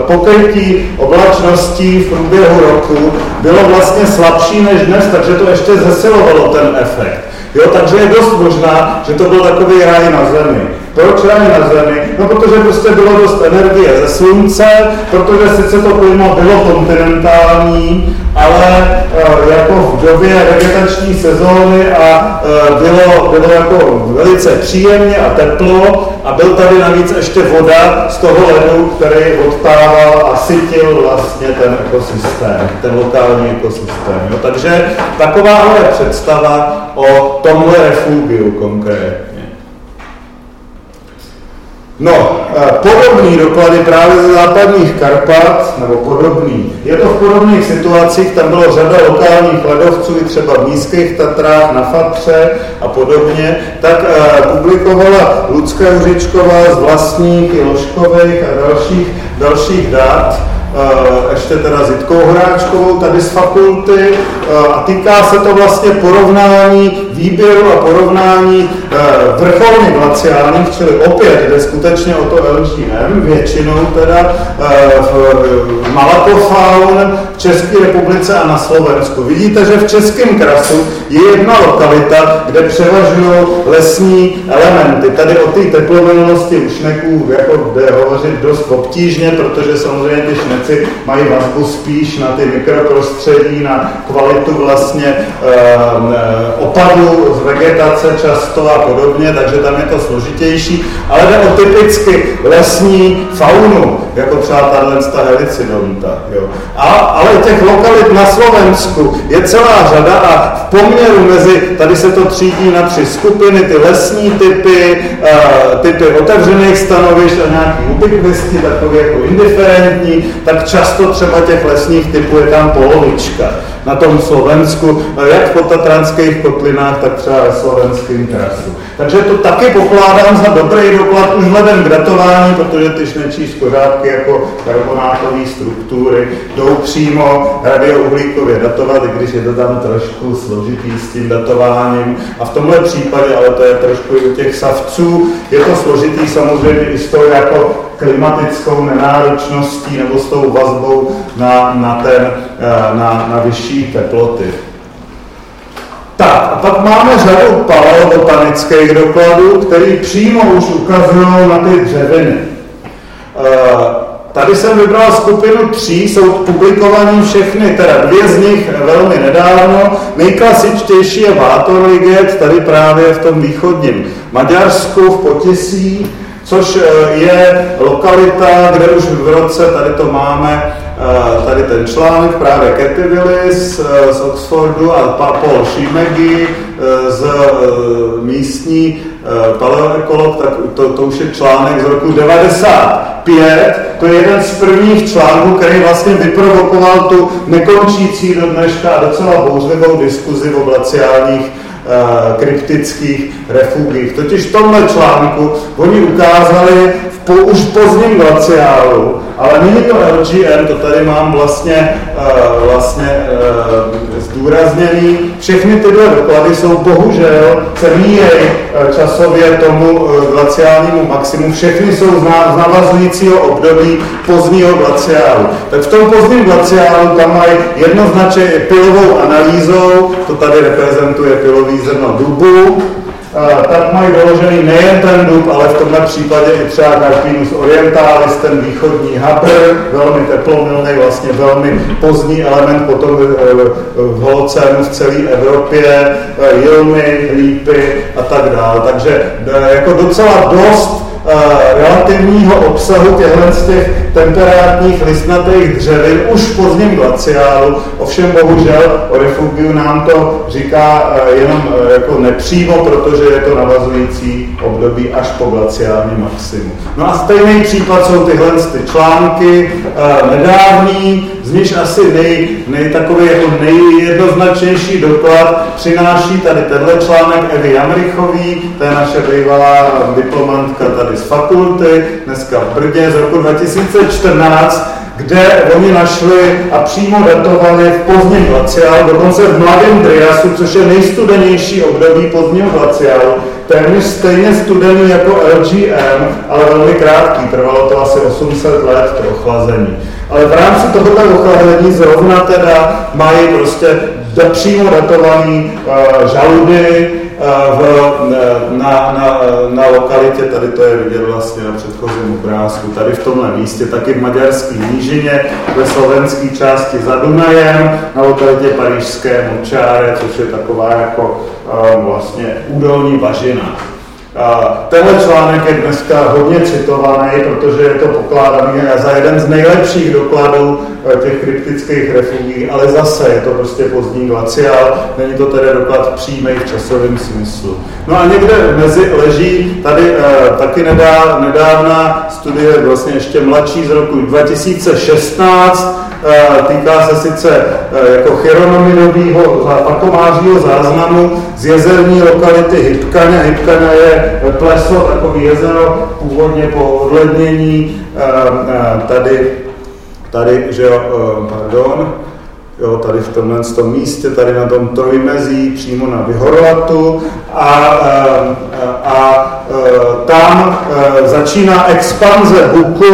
pokrytí oblačností v průběhu roku bylo vlastně slabší než dnes, takže to ještě zesilovalo ten efekt. Jo, takže je dost možná, že to byl takový ráj na zemi. Proč ráj na zemi? No, protože prostě bylo dost energie ze slunce, protože sice to klima bylo kontinentální, ale e, jako v době vegetační sezóny a e, bylo, bylo jako velice příjemně a teplo a byl tady navíc ještě voda z toho ledu, který odtával a sytil vlastně ten ekosystém, ten lokální ekosystém. Jo? Takže taková je představa o tomhle refugiu konkrétně. No, eh, podobný doklady právě ze západních Karpat, nebo podobný, je to v podobných situacích, tam bylo řada lokálních ledovců, i třeba v Nízkých Tatrách, na Fatře a podobně, tak uh, publikovala Lucka Juřičková z vlastních i ložkových a dalších, dalších dat, Eh, ještě teda Zitkou Hráčkovou tady z fakulty. Eh, a týká se to vlastně porovnání výběru a porovnání eh, vrcholně glaciálních, čili opět jde skutečně o to LGM, většinou teda v Malakofaun v České republice a na Slovensku. Vidíte, že v Českém krasu je jedna lokalita, kde převažují lesní elementy. Tady o té teplovolnosti ušneků jako jde hovořit dost obtížně, protože samozřejmě ty šneci mají vazbu spíš na ty mikroprostředí, na kvalitu vlastně e, opadu z vegetace často a podobně, takže tam je to složitější, ale jde o typicky lesní faunu, jako třeba tahle helicidonta. Jo. A, ale těch lokalit na Slovensku je celá řada a v poměru mezi, tady se to třídí na tři skupiny, ty lesní typy, uh, typy otevřených stanovišť a nějaký ubiquisti, takový jako indiferentní, tak často třeba těch lesních typů je tam polovička na tom Slovensku, jak v potatranských kotlinách, tak třeba ve slovenském krasu. Takže to taky pokládám za dobrý doklad už vzhledem k datování, protože ty šnečí skořápky jako karbonátové struktury jdou přímo radiouhlíkově datovat, i když je to tam trošku složitý s tím datováním. A v tomhle případě, ale to je trošku i u těch savců, je to složitý samozřejmě i s tou jako klimatickou nenáročností nebo s tou vazbou na, na, ten, eh, na, na vyšší teploty. Tak, a pak máme řadu paleobotanických dokladů, které přímo už ukazují na ty dřeviny. Eh, tady jsem vybral skupinu tří, jsou publikované všechny, teda dvě z nich velmi nedávno. Nejklasičtější je Vátorliget, tady právě v tom východním Maďarsku, v Potisí, což eh, je lokalita, kde už v roce, tady to máme, tady ten článek, právě Cathy Willis eh, z Oxfordu a Paul Šimegi z místní paleoekolog, tak to, to už je článek z roku 95. To je jeden z prvních článků, který vlastně vyprovokoval tu nekončící do dneška a docela bouřlivou diskuzi v glaciálních Eh, kryptických refugích. Totiž v tomhle článku oni ukázali v po, už pozdním glaciálu, ale není to LGN, to tady mám vlastně, uh, vlastně uh, zdůrazněný. Všechny tyhle doklady jsou bohužel, se míjejí uh, časově tomu uh, glaciálnímu maximu. Všechny jsou z navazujícího období pozdního glaciálu. Tak v tom pozdním glaciálu tam mají jednoznačně pilovou analýzou, to tady reprezentuje pilový zrno dubu, tak mají doložený nejen ten dub, ale v tomhle případě i třeba Carpinus orientalis, ten východní habr, velmi teplomilný, vlastně velmi pozdní element potom v holocénu v celé Evropě, e, jilmy, lípy a tak dále. Takže e, jako docela dost relativního obsahu těchto z těch temperátních listnatých dřevin už v pozdním glaciálu. Ovšem bohužel o refugiu nám to říká eh, jenom eh, jako nepřímo, protože je to navazující období až po glaciální maximum. No a stejný případ jsou tyhle ty články nedávný, z nich asi nej, nej, takový jako nejjednoznačnější doklad přináší tady tenhle článek Evy Jamrichový, to je naše bývalá diplomantka tady z fakulty, dneska v Brdě z roku 2014, kde oni našli a přímo datovali v pozdním glaciálu, dokonce v mladém Driasu, což je nejstudenější období pozdního glaciálu, téměř stejně studený jako LGM, ale velmi krátký, trvalo to asi 800 let to ochlazení. Ale v rámci tohoto ochlazení zrovna teda mají prostě přímo datovaný uh, žaludy, v, na, na, na lokalitě, tady to je vidět vlastně na předchozím obrázku, tady v tomhle místě, taky v Maďarské nížině, ve slovenské části za Dunajem, na lokalitě Pařížské Močáre, což je taková jako vlastně údolní bažina. Tenhle článek je dneska hodně citovaný, protože je to pokládaný za jeden z nejlepších dokladů těch kryptických refugí, ale zase je to prostě pozdní glaciál, není to tedy doklad přímý v časovém smyslu. No a někde mezi leží tady eh, taky nedá, nedávná studie, vlastně ještě mladší z roku 2016, Eh, týká se sice eh, jako chironominového pakomářího záznamu z jezerní lokality Hypkaně. Hypkaně je pleso, takový jezero, původně po odlednění eh, tady, tady, že jo, pardon, jo, tady v tomhle tom místě, tady na tom trojmezí, přímo na Vyhorlatu a, a, a tam začíná expanze buku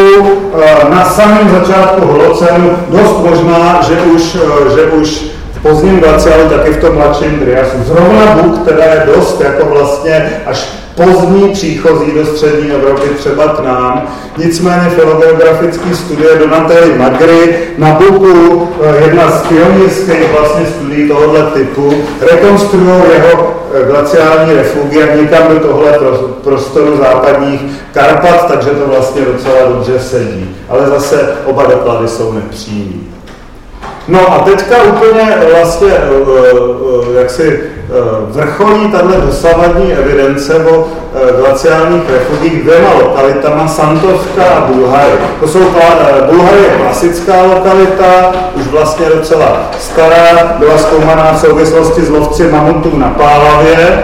na samém začátku holocenu, dost možná, že už, že už v pozdním glaciálu, taky v tom mladším Driasu. Zrovna buk teda je dost jako vlastně až pozdní příchozí do střední Evropy, třeba k nám. Nicméně filogeografické studie Donately Magry na Buku, eh, jedna z pionýrských vlastně studií tohoto typu, rekonstruují jeho eh, glaciální refugy a někam do tohle prostoru západních Karpat, takže to vlastně docela dobře sedí. Ale zase oba doklady jsou nepřímí. No a teďka úplně vlastně, jak si vrcholí tahle dosavadní evidence o glaciálních refugích dvěma lokalitama, Santovka a Bulhary. To jsou, Bulhary je klasická lokalita, už vlastně docela stará, byla zkoumaná v souvislosti s lovci mamutů na Pálavě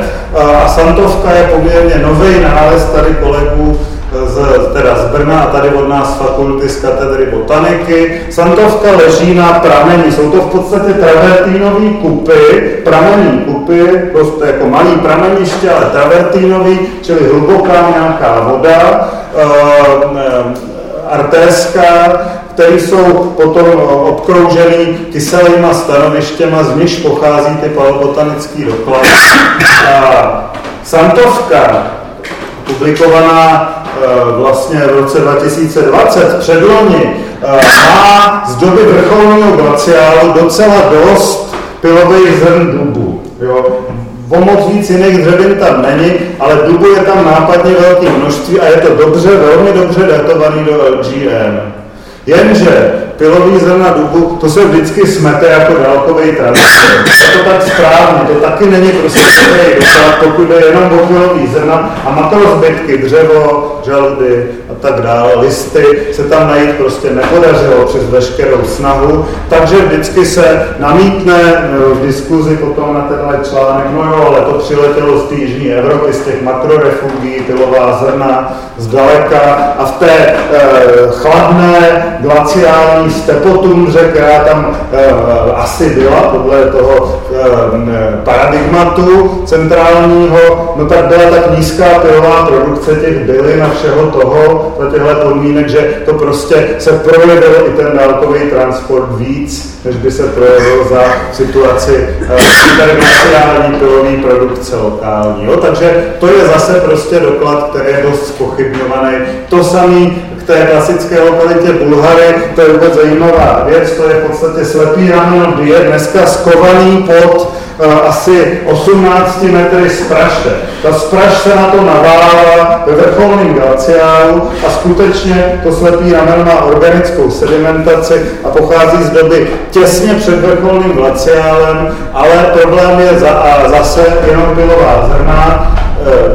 a Santovka je poměrně nový nález tady kolegů z, teda z Brna a tady od nás fakulty z katedry botaniky. Santovka leží na pramení, jsou to v podstatě travertínové kupy, pramení kupy, prostě jako malý prameniště, ale travertínový, čili hluboká nějaká voda, e, artérská, které jsou potom obkrouženy kyselýma stanovištěma, z nichž pochází ty palobotanický doklady. Santovka, publikovaná Eh, vlastně v roce 2020, předloni, eh, má z doby vrcholního glaciálu docela dost pilových zrn dubu. Jo. O moc víc jiných dřevin tam není, ale dubu je tam nápadně velké množství a je to dobře, velmi dobře datovaný do LGN. Jenže pilový zrna dubu, to se vždycky smete jako dálkový transfer. Je to tak správně, to taky není prostě takový dosah, pokud je jenom o pilový zrna a makrozbytky, dřevo, žaludy a tak dále, listy se tam najít prostě nepodařilo přes veškerou snahu, takže vždycky se namítne eh, v diskuzi potom na tenhle článek, no jo, ale to přiletělo z té Jižní Evropy, z těch makrorefugí, pilová zrna, zdaleka a v té e, chladné glaciální z Tepotundře, která tam e, asi byla podle toho e, paradigmatu centrálního, no tak byla tak nízká pilová produkce těch bylin a všeho toho za těchto podmínek, že to prostě se projevilo i ten dálkový transport víc, než by se projevil za situaci internacionální pilový produkce lokální. Jo? Takže to je zase prostě doklad, který je dost spochybňovaný. To samý té klasické lokalitě Bulhary, to je vůbec zajímavá věc, to je v podstatě slepý rameno, kdy je dneska skovaný pod uh, asi 18 metry z praště. Ta spraš se na to naválá ve vrcholném glaciálu a skutečně to slepý rameno má organickou sedimentaci a pochází z doby těsně před vrcholným glaciálem, ale problém je za, a zase jenom pilová zrna, Eh,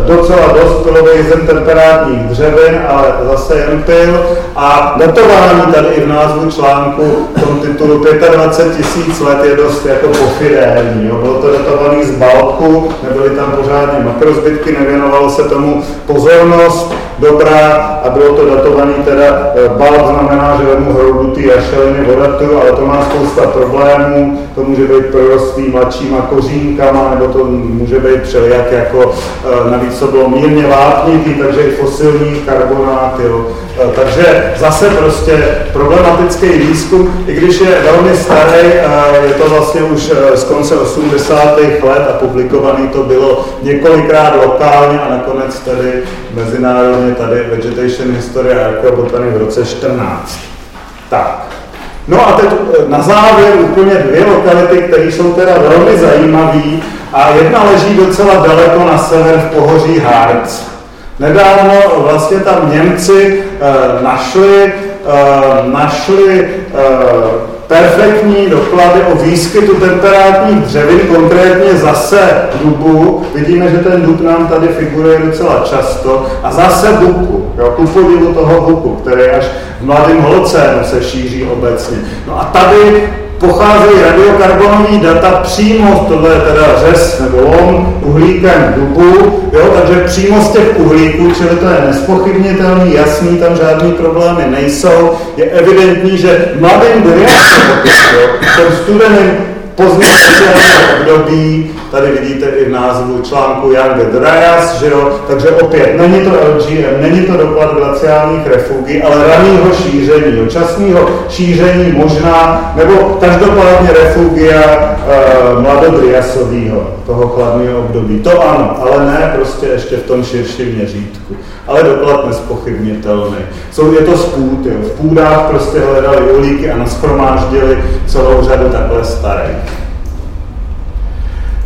docela dost pilových zem temperátních dřevin, ale zase jen pil. A datování tady i v názvu článku v tom titulu 25 tisíc let je dost jako pofidérní. Jo. Bylo to datované z balku, nebyly tam pořádně makrozbytky, nevěnovalo se tomu pozornost. Dobrá a bylo to datovaný teda, eh, balb znamená, že vemu hroudutý rašeliny vodatu, ale to má spousta problémů, to může být prorostlý mladšíma kořínkama, nebo to může být přelijak jako, eh, navíc to bylo mírně vápnitý, takže i fosilní karbonát, jo. Eh, takže zase prostě problematický výzkum, i když je velmi starý, je to vlastně už z konce 80. let a publikovaný to bylo několikrát lokálně a nakonec tady mezinárodně tady Vegetation History a Archeobotany v roce 14. Tak. No a teď eh, na závěr úplně dvě lokality, které jsou teda velmi zajímavé a jedna leží docela daleko na sever v pohoří Harz. Nedávno vlastně tam Němci e, našli, e, našli e, perfektní doklady o výskytu temperátních dřevin, konkrétně zase dubu. Vidíme, že ten dub nám tady figuruje docela často. A zase buku, jo, ku podivu toho buku, který až v mladém holocénu se šíří obecně. No a tady pocházejí radiokarbonové data přímo, tohle je teda řez nebo lom, uhlíkem dubu, jo, takže přímo z těch uhlíků, čili to je nespochybnitelný, jasný, tam žádný problémy nejsou. Je evidentní, že mladým jo, v studeným pozdní období, tady vidíte i v názvu článku Young Dryas, že jo, takže opět není to LGM, není to doklad glaciálních refugí, ale raného šíření, časného šíření možná, nebo každopádně refugia e, mladodriasového, toho chladného období. To ano, ale ne prostě ještě v tom širším měřítku. Ale doklad nespochybnitelný. Jsou, je to spůd, jo. v půdách prostě hledali uhlíky a naschromáždili celou řadu takhle starých.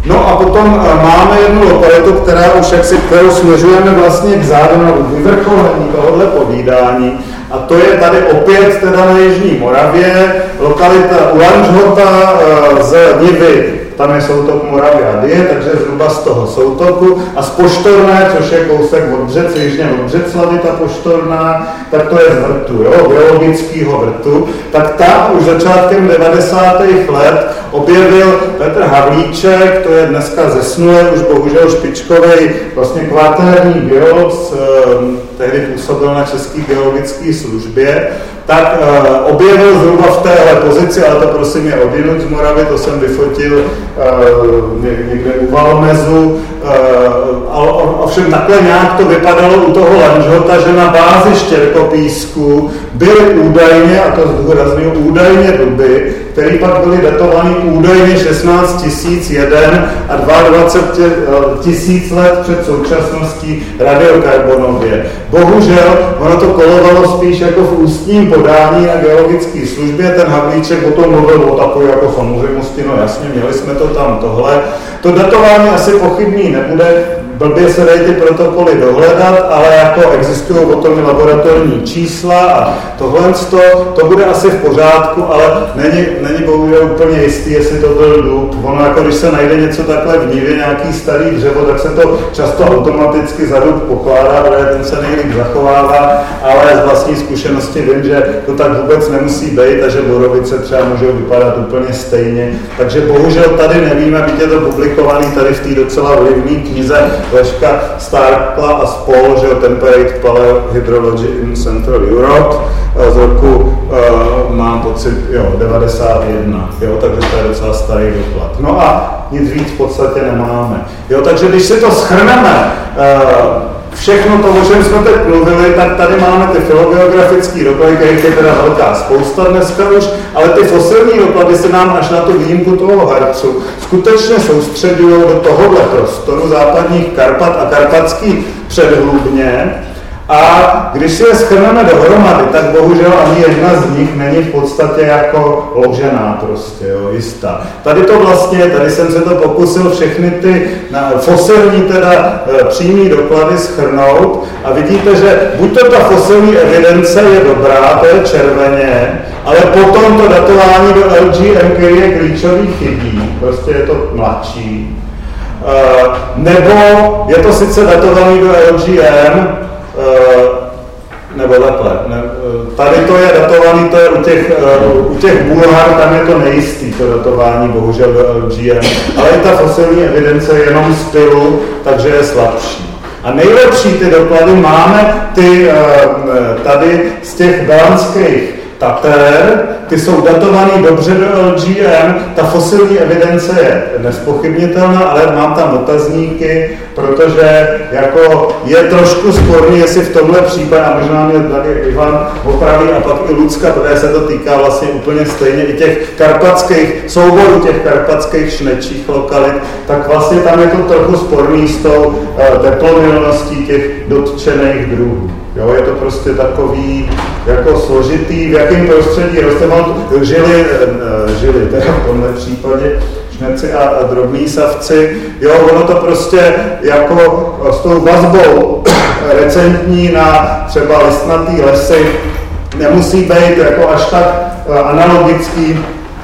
No a potom eh, máme jednu lokalitu, která už jaksi, kterou směřujeme vlastně k na vyvrcholení tohohle povídání. A to je tady opět teda na Jižní Moravě, lokalita Ulanžhota eh, z Nivy tam je soutok Moravia Die, takže zhruba z toho soutoku a z Poštorné, což je kousek od Břec, jižně od Břeclavy ta Poštorná, tak to je z vrtu, jo, biologického vrtu, tak tam už začátkem 90. let objevil Petr Havlíček, to je dneska zesnulý, už bohužel špičkový vlastně kvartérní biolog, ehm, tehdy působil na České geologické službě, tak uh, objevil zhruba v téhle pozici, ale to prosím je odinut z Moravy, to jsem vyfotil uh, někde u Valmezu, ovšem takhle nějak to vypadalo u toho Lanžhota, že na bázi štěrkopísku byly údajně, a to zdůraznil, údajně duby, které pak byly datovány údajně 16 001 a 22 tisíc let před současností radiokarbonově. Bohužel ono to kolovalo spíš jako v ústním podání na geologické službě, ten Havlíček o tom mluvil o takové jako samozřejmosti, no jasně, měli jsme to tam tohle. To datování asi pochybný nebude, blbě se dají ty protokoly dohledat, ale jako existují o tom laboratorní čísla a tohle to, to bude asi v pořádku, ale není, není bohužel úplně jistý, jestli to byl dub. Ono jako když se najde něco takhle v nivě, nějaký starý dřevo, tak se to často automaticky za dub pokládá, protože ten se nejlíp zachovává, ale z vlastní zkušenosti vím, že to tak vůbec nemusí být a že borovice třeba můžou vypadat úplně stejně. Takže bohužel tady nevíme, byť je to publikovaný tady v té docela vlivné knize, Leška Starkla a spol, že Temperate Paleohydrology in Central Europe eh, z roku, uh, mám pocit, jo, 91, jo, takže to je docela starý doklad. No a nic víc v podstatě nemáme. Jo, takže když si to schrneme, uh, všechno to, o čem jsme teď mluvili, tak tady máme ty filobiografické doklady, kterých je teda velká spousta dneska už, ale ty fosilní doklady se nám až na tu výjimku toho Harcu skutečně soustředují do tohohle prostoru západních Karpat a karpatský předhlubně, a když si je schrneme dohromady, tak bohužel ani jedna z nich není v podstatě jako ložená prostě, jo, jistá. Tady to vlastně, tady jsem se to pokusil všechny ty na, fosilní teda e, přímý doklady schrnout a vidíte, že buď to ta fosilní evidence je dobrá, to je červeně, ale potom to datování do LGM, který je klíčový chybí, prostě je to mladší. E, nebo je to sice datovaný do LGM, nebo takhle. Ne, eh, tady to je datovaný, to je u těch, eh, u těch Bulhar, tam je to nejistý, to datování, bohužel do LGM, ale i ta fosilní evidence je jenom stylu, takže je slabší. A nejlepší ty doklady máme ty tady z těch dánských Tater, ty jsou datovaný dobře do LGM, ta fosilní evidence je nespochybnitelná, ale mám tam otazníky, protože jako je trošku sporný, jestli v tomhle případě, a možná mě tady Ivan opraví a pak i Lucka, protože se to týká vlastně úplně stejně i těch karpatských, souborů těch karpatských šnečích lokalit, tak vlastně tam je to trochu sporný s tou uh, teplomilností těch dotčených druhů. Jo, je to prostě takový jako složitý, v jakém prostředí roste. Žili, eh, žili teda v tomhle případě šneci a, a drobní savci. Jo, ono to prostě jako s tou vazbou recentní na třeba listnatý lesy nemusí být jako až tak eh, analogický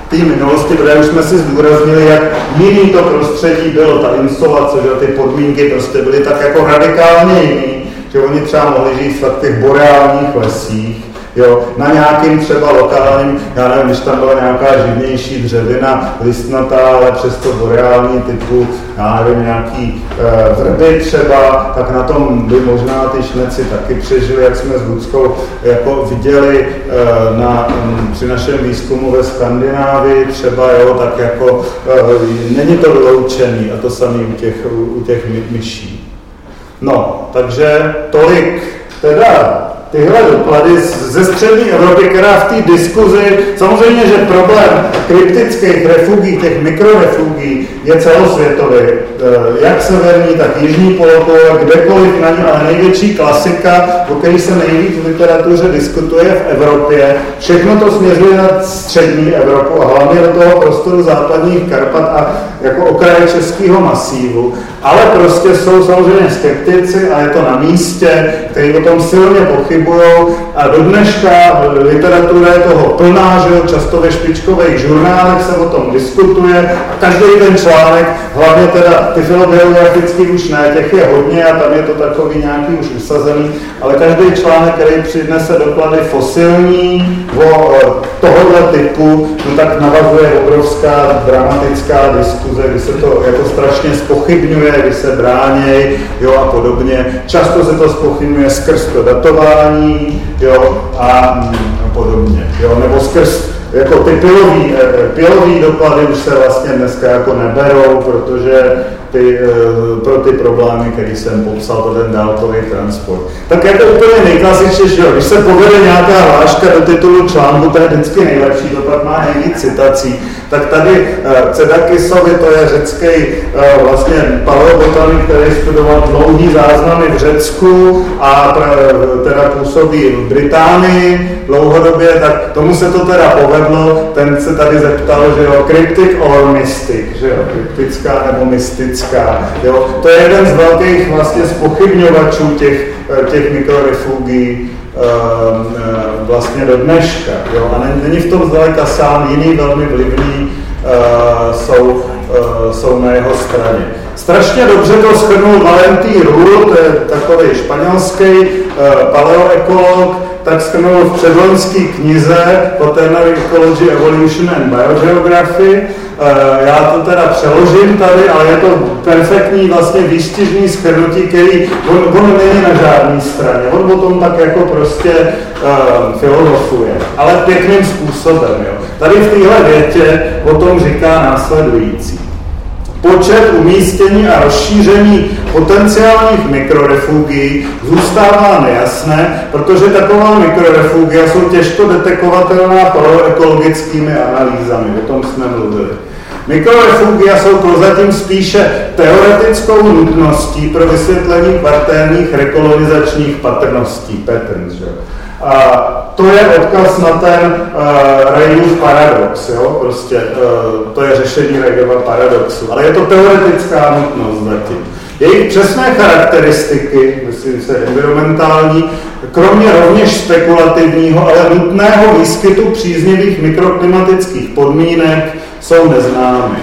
té minulosti, protože už jsme si zdůraznili, jak jiný to prostředí bylo, ta insolace, že ty podmínky prostě byly tak jako radikálně jiný že oni třeba mohli žít v těch boreálních lesích, jo, na nějakým třeba lokálním, já nevím, když tam byla nějaká živnější dřevina, listnatá, ale přesto boreální typu, já nevím, nějaký e, vrby třeba, tak na tom by možná ty šneci taky přežili, jak jsme s Ludskou jako viděli e, na, m, při našem výzkumu ve Skandinávii třeba, jo, tak jako e, není to vyloučený a to samé u těch, u, těch my, myší. No, takže tolik teda tyhle doklady ze střední Evropy, která v té diskuzi, samozřejmě, že problém kryptických refugí, těch mikrorefugí je celosvětový. Eh, jak severní, tak jižní polokoule, kdekoliv na ní, ale největší klasika, o který se nejvíc v literatuře diskutuje v Evropě. Všechno to směřuje na střední Evropu a hlavně do toho prostoru západních Karpat a jako okraje českého masívu. Ale prostě jsou samozřejmě skeptici a je to na místě, kteří o tom silně pochybují a do dneška literatura je toho plná, že často ve špičkových žurnálech se o tom diskutuje a každý ten článek, hlavně teda ty filobiografický už ne, těch je hodně a tam je to takový nějaký už usazený, ale každý článek, který přinese doklady fosilní o e, tohohle typu, no tak navazuje obrovská dramatická diskuze, kdy se to jako strašně spochybňuje, kdy se bráněj, jo, a podobně. Často se to spochybňuje skrz to datování, jo, a, a podobně, jo, nebo skrz jako ty pilový, eh, eh, pilový doklady už se vlastně dneska jako neberou, protože ty, eh, pro ty problémy, které jsem popsal, to ten dálkový transport. Tak jako úplně nejklasičtější, že když se povede nějaká hláška do titulu článku, to je vždycky nejlepší, to pak má nejvíc citací, tak tady uh, Cedakisovi, to je řecký uh, vlastně paleobotanik, který studoval dlouhý záznamy v Řecku a teda působí v Británii dlouhodobě, tak tomu se to teda povedlo, ten se tady zeptal, že jo, cryptic or mystic, že jo, kryptická nebo mystická, jo, to je jeden z velkých vlastně spochybňovačů těch, těch mikrorefugí, Ehm, ehm, vlastně do dneška. Jo? A není v tom zdaleka sám, jiný velmi vlivný uh, jsou, jsou na jeho straně. Strašně dobře to shrnul Valentý Rul, to je takový španělský paleoekolog, tak shrnul v předloňské knize Quaternary Ecology, Evolution and Biogeography, Eh, já to teda přeložím tady, ale je to perfektní vlastně výstižný schrnutí, který, on, on není na žádné straně, on o tom tak jako prostě uh, filozofuje, ale pěkným způsobem. Jo. Tady v téhle větě o tom říká následující. Počet umístění a rozšíření potenciálních mikrorefugií zůstává nejasné, protože taková mikrorefugia jsou těžko detekovatelná proekologickými analýzami, o tom jsme mluvili. Mikrorefugia jsou prozatím spíše teoretickou nutností pro vysvětlení kvartérních rekolonizačních patrností, patterns. Že? To je odkaz na ten uh, Rayův paradox, jo? prostě uh, to je řešení Rayova paradoxu, ale je to teoretická nutnost zatím. Jejich přesné charakteristiky, myslím se environmentální, kromě rovněž spekulativního, ale nutného výskytu příznivých mikroklimatických podmínek, jsou neznámy.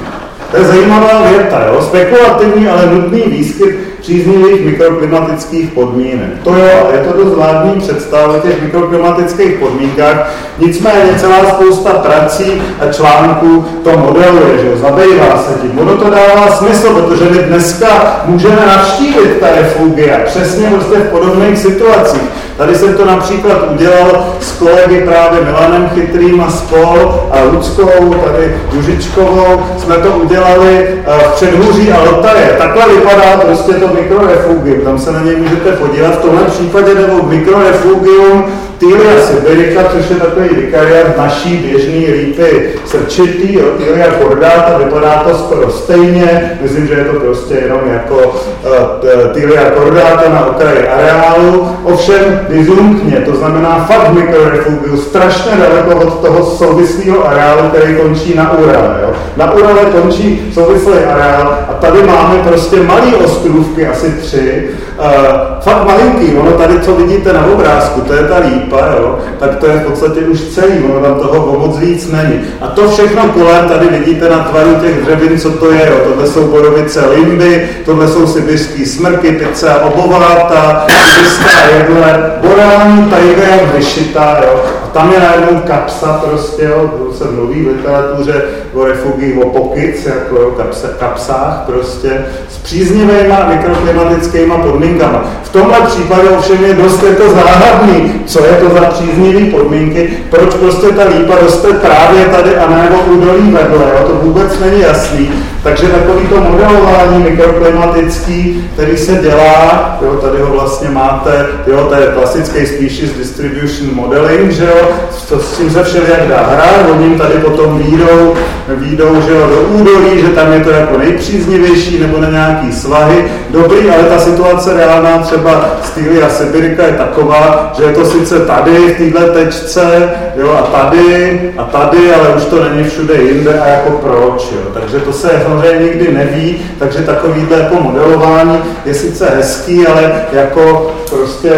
To je zajímavá věta, jo? spekulativní, ale nutný výskyt příznivých mikroklimatických podmínek. To jo, je to dost vládní představa o těch mikroklimatických podmínkách, nicméně celá spousta prací a článků to modeluje, že zabývá se tím. Ono to dává smysl, protože my dneska můžeme navštívit ta refugia přesně prostě v podobných situacích. Tady jsem to například udělal s kolegy právě Milanem Chytrým a Spol a Ludskou, tady Južičkovou, jsme to udělali eh, v předhůří a Lotaje. Takhle vypadá prostě to mikrorefugium, tam se na něj můžete podívat. V tomhle případě nebo mikrorefugium Tylia sibirica, což je takový vikariat naší běžný lípy srčitý, jo, Tylia cordata, vypadá to skoro stejně, myslím, že je to prostě jenom jako uh, Tylia cordata na okraji areálu, ovšem disjunkně, to znamená fakt mikrorefugiu, strašně daleko od toho souvislého areálu, který končí na Urale. Jo. Na Urale končí souvislý areál a tady máme prostě malý ostrůvky, asi tři, uh, fakt malinký, ono tady, co vidíte na obrázku, to je ta lípa, jo, tak to je v podstatě už celý, ono tam toho o moc víc není. A to všechno kolem tady vidíte na tvaru těch dřevin, co to je, jo. tohle jsou borovice limby, tohle jsou sibirský smrky, pizza obováta, sibirské jedle, borální tajga jak vyšitá, jo. A tam je najednou kapsa prostě, jo, se mluví v literatuře o refugích, o pokyc, jako jo, kapse, kapsách prostě, příznivýma mikroklimatickými podmínkama. V tomhle případě ovšem je dost jako záhadný, co je to za příznivé podmínky, proč prostě ta lípa roste právě tady a ne o údolí vedle, jo, to vůbec není jasný. Takže takový to modelování mikroklimatický, který se dělá, jo, tady ho vlastně máte, jo, to je klasický species distribution modeling, že jo, to, s tím se všelijak dá hrát, oni tady potom výjdou, výjdou že jo, do údolí, že tam je to jako nejpříznivější, nebo na nějaký svahy. Dobrý, ale ta situace reálná třeba Stylia Sibirika je taková, že je to sice tady v této tečce, jo, a tady, a tady, ale už to není všude jinde a jako proč, jo. Takže to se samozřejmě nikdy neví, takže takovýhle jako modelování je sice hezký, ale jako prostě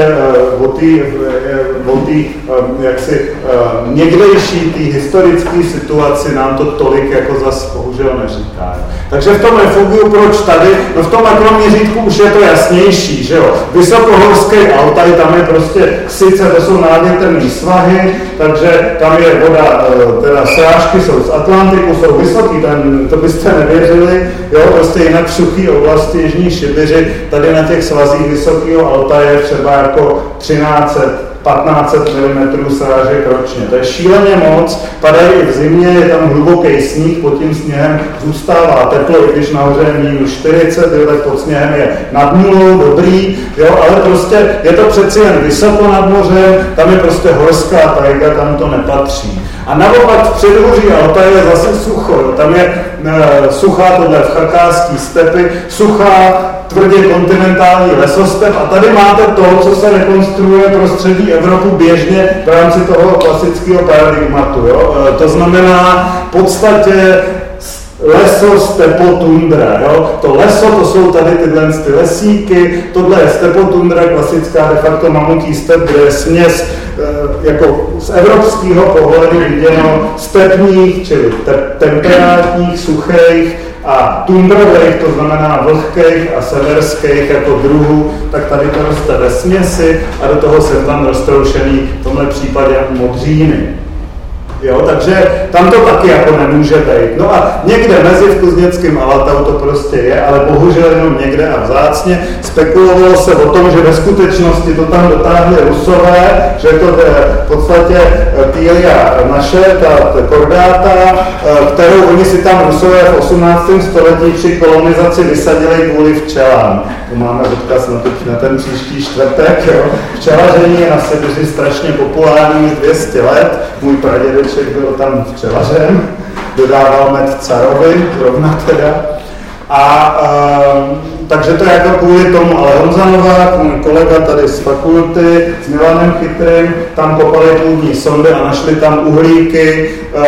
uh, o té uh, jaksi uh, někdejší, té historické situaci nám to tolik jako zas bohužel neříká. Takže v tom refugiu proč tady? No v tom makroměřítku už je to jasnější, že jo. Vysokohorský Altaj, tam je prostě, sice to jsou nádherné svahy, takže tam je voda, teda srážky jsou z Atlantiku, jsou vysoký, ten, to byste nevěřili, jo, prostě jinak suchý oblasti Jižní Šibiři, tady na těch svazích Vysokého Altaje třeba jako 1300 1500 mm srážek ročně. To je šíleně moc, padají i v zimě, je tam hluboký sníh, pod tím sněhem zůstává teplo, i když nahoře je minus 40, jo, tak pod sněhem je nad nulou, dobrý, jo, ale prostě je to přeci jen vysoko nad mořem, tam je prostě horská tajga, tam to nepatří. A naopak v předhoří Alta je zase sucho, tam je e, suchá tohle v chakáský stepy, suchá tvrdě kontinentální lesostep a tady máte to, co se rekonstruuje prostředí Evropu běžně v rámci toho klasického paradigmatu. Jo? E, to znamená v podstatě leso, stepo, tundra. Jo? To leso, to jsou tady tyhle ty lesíky, tohle je stepo, tundra, klasická de facto mamutí step, kde je směs e, jako z evropského pohledu viděno stepních, čili te, temperátních, suchých, a tundrových, to znamená vlhkých a severských jako druhů, tak tady to roste ve směsi a do toho sem tam roztroušený v tomhle případě modříny. Jo, takže tam to taky jako nemůže být. No a někde mezi v Kuzněckém Alatau to prostě je, ale bohužel jenom někde a vzácně. Spekulovalo se o tom, že ve skutečnosti to tam dotáhli Rusové, že to je v podstatě eh, Týlia naše, ta, ta kordáta, eh, kterou oni si tam Rusové v 18. století při kolonizaci vysadili kvůli včelám. Tu máme odkaz na, to, na ten příští čtvrtek. Jo. Včelaření je na Sibiři strašně populární už 200 let. Můj pradědec František byl tam včelařem, dodával med carovi, rovna teda. A uh, takže to je jako kvůli tomu, ale Honza Novák, můj kolega tady z fakulty, s Milanem Chytrým, tam kopali půdní sondy a našli tam uhlíky, uh,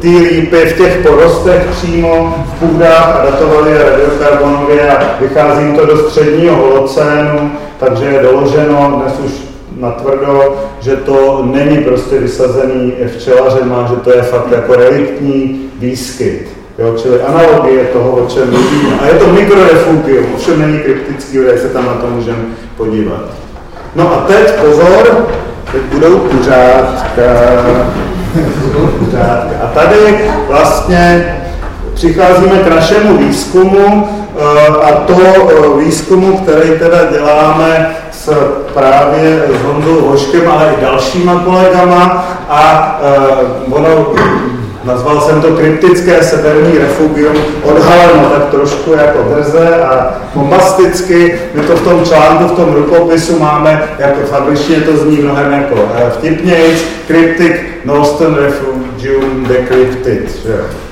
ty lípy v těch porostech přímo v půdách a datovali radiokarbonově a vychází to do středního holocénu, takže je doloženo dnes už natvrdo, že to není prostě vysazený včelařem a že to je fakt jako reliktní výskyt. Jo, čili analogie toho, o čem mluvíme. A je to mikrorefugium, ovšem není kryptický, kde se tam na to můžeme podívat. No a teď pozor, teď budou kuřátka. kuřátka. A tady vlastně přicházíme k našemu výzkumu a to eh, výzkumu, který teda děláme s právě s Honzou Hoškem, ale i dalšíma kolegama a uh, ono Nazval jsem to kryptické severní refugium, odhaleno tak trošku jako drze a bombasticky. My to v tom článku, v tom rukopisu máme, jako v to zní mnohem jako vtipnějc, Cryptic Northern Refugium Decrypted. Že?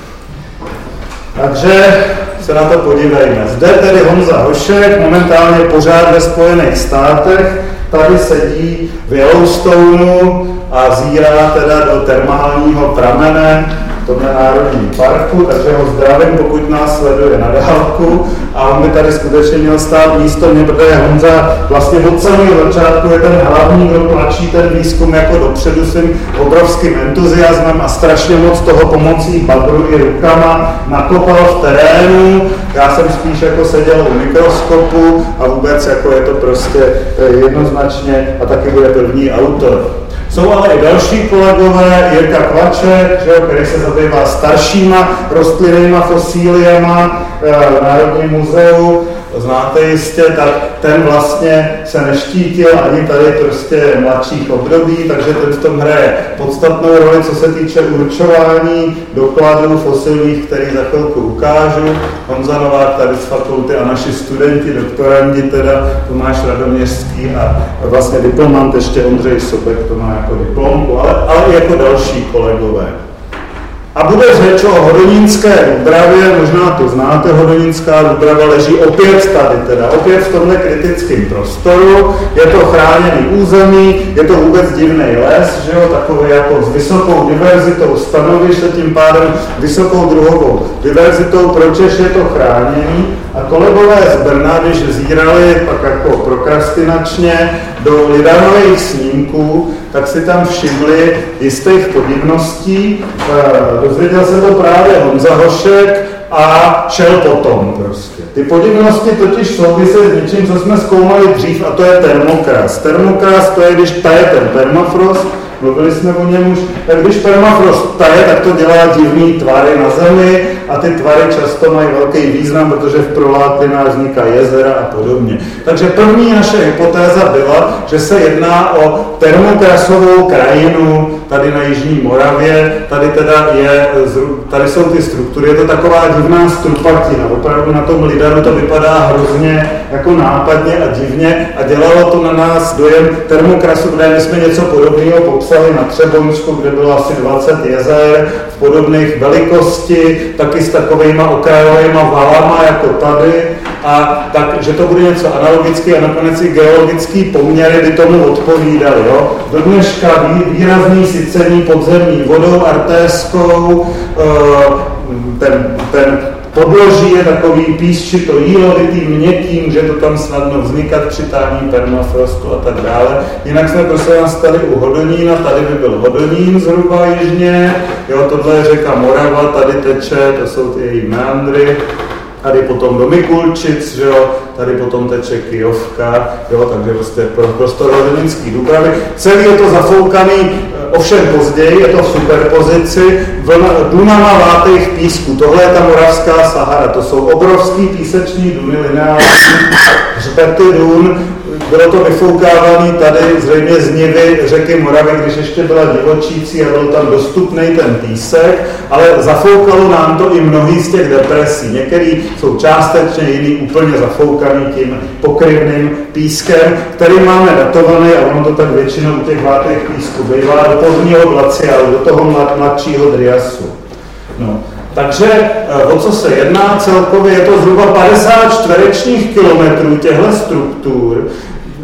Takže se na to podívejme. Zde tedy Honza Hošek, momentálně pořád ve Spojených státech, tady sedí v Yellowstoneu a zírá teda do termálního pramene tomhle národním parku, takže ho zdravím, pokud nás sleduje na dálku a on by tady skutečně měl stát místo mě, protože Honza vlastně od samého začátku je ten hlavní, kdo tlačí ten výzkum jako dopředu svým obrovským entuziasmem a strašně moc toho pomocí badru i rukama nakopal v terénu. Já jsem spíš jako seděl u mikroskopu a vůbec jako je to prostě eh, jednoznačně a taky bude první autor. Jsou ale i další kolegové, Jirka Kvaček, že, který se zabývá staršíma rostlinnýma fosíliema v eh, Národním muzeu, znáte jistě, tak ten vlastně se neštítil ani tady prostě mladších období, takže ten v tom hraje podstatnou roli, co se týče určování dokladů fosilních, který za chvilku ukážu. Honza Novák tady z fakulty a naši studenti, doktorandi teda Tomáš Radoměřský a vlastně diplomant ještě Ondřej Sobek, to má jako diplomku, ale, ale i jako další kolegové. A bude řeč o Hodonínské Dubravě, možná to znáte, Hodonínská Dubrava leží opět tady, teda opět v tomhle kritickém prostoru, je to chráněný území, je to vůbec divný les, že jo, takový jako s vysokou diverzitou stanoviště, tím pádem vysokou druhovou diverzitou, proč je to chráněný. A kolegové z Brna, když zírali pak jako prokrastinačně do Lidanových snímků, tak si tam všimli jistých podivností. Eh, dozvěděl se to právě Honza Hošek a šel potom prostě. Ty podivnosti totiž souvisí s něčím, co jsme zkoumali dřív, a to je termokras. Termokras to je, když taje ten permafrost, mluvili jsme o něm už, tak když permafrost taje, tak to dělá divný tvary na zemi a ty tvary často mají velký význam, protože v prolátinách vzniká jezera a podobně. Takže první naše hypotéza byla, že se jedná o termokrasovou krajinu tady na Jižní Moravě, tady teda je, tady jsou ty struktury, je to taková divná strupatina, opravdu na tom lidaru to vypadá hrozně jako nápadně a divně a dělalo to na nás dojem termokrasu, kde jsme něco podobného popsali na Třeboňsku, kde bylo asi 20 jezer v podobných velikosti, taky s takovými okrajovými valama jako tady a tak, že to bude něco analogické a nakonec i geologické poměry by tomu odpovídaly. Do dneška výrazný sycení podzemní vodou, artéskou, eh, ten, ten podloží je takový písčito jílovitý, měkký, může to tam snadno vznikat při tání permafrostu a tak dále. Jinak jsme prostě nás tady u Hodonína, tady by byl Hodonín zhruba jižně, jo, tohle je řeka Morava, tady teče, to jsou ty její meandry, tady potom do Mikulčic, že jo, tady potom teče Kijovka, jo, takže prostě pro prostor Hodoninský Dubravy. Celý je to zafoukaný ovšem později, je to v superpozici, vlna, dunama látých písku. Tohle je ta moravská Sahara, to jsou obrovský píseční duny, lineární hřbety dun, bylo to vyfoukávané tady zřejmě z nivy řeky Moravy, když ještě byla divočící a byl tam dostupný ten písek, ale zafoukalo nám to i mnohý z těch depresí. Některý jsou částečně, jiný úplně zafoukaný tím pokryvným pískem, který máme datovaný a ono to tak většinou u těch látech písku bývá do pozdního glaciálu, do toho mladšího driasu. No. Takže eh, o co se jedná celkově, je to zhruba 50 čtverečních kilometrů těchto struktur,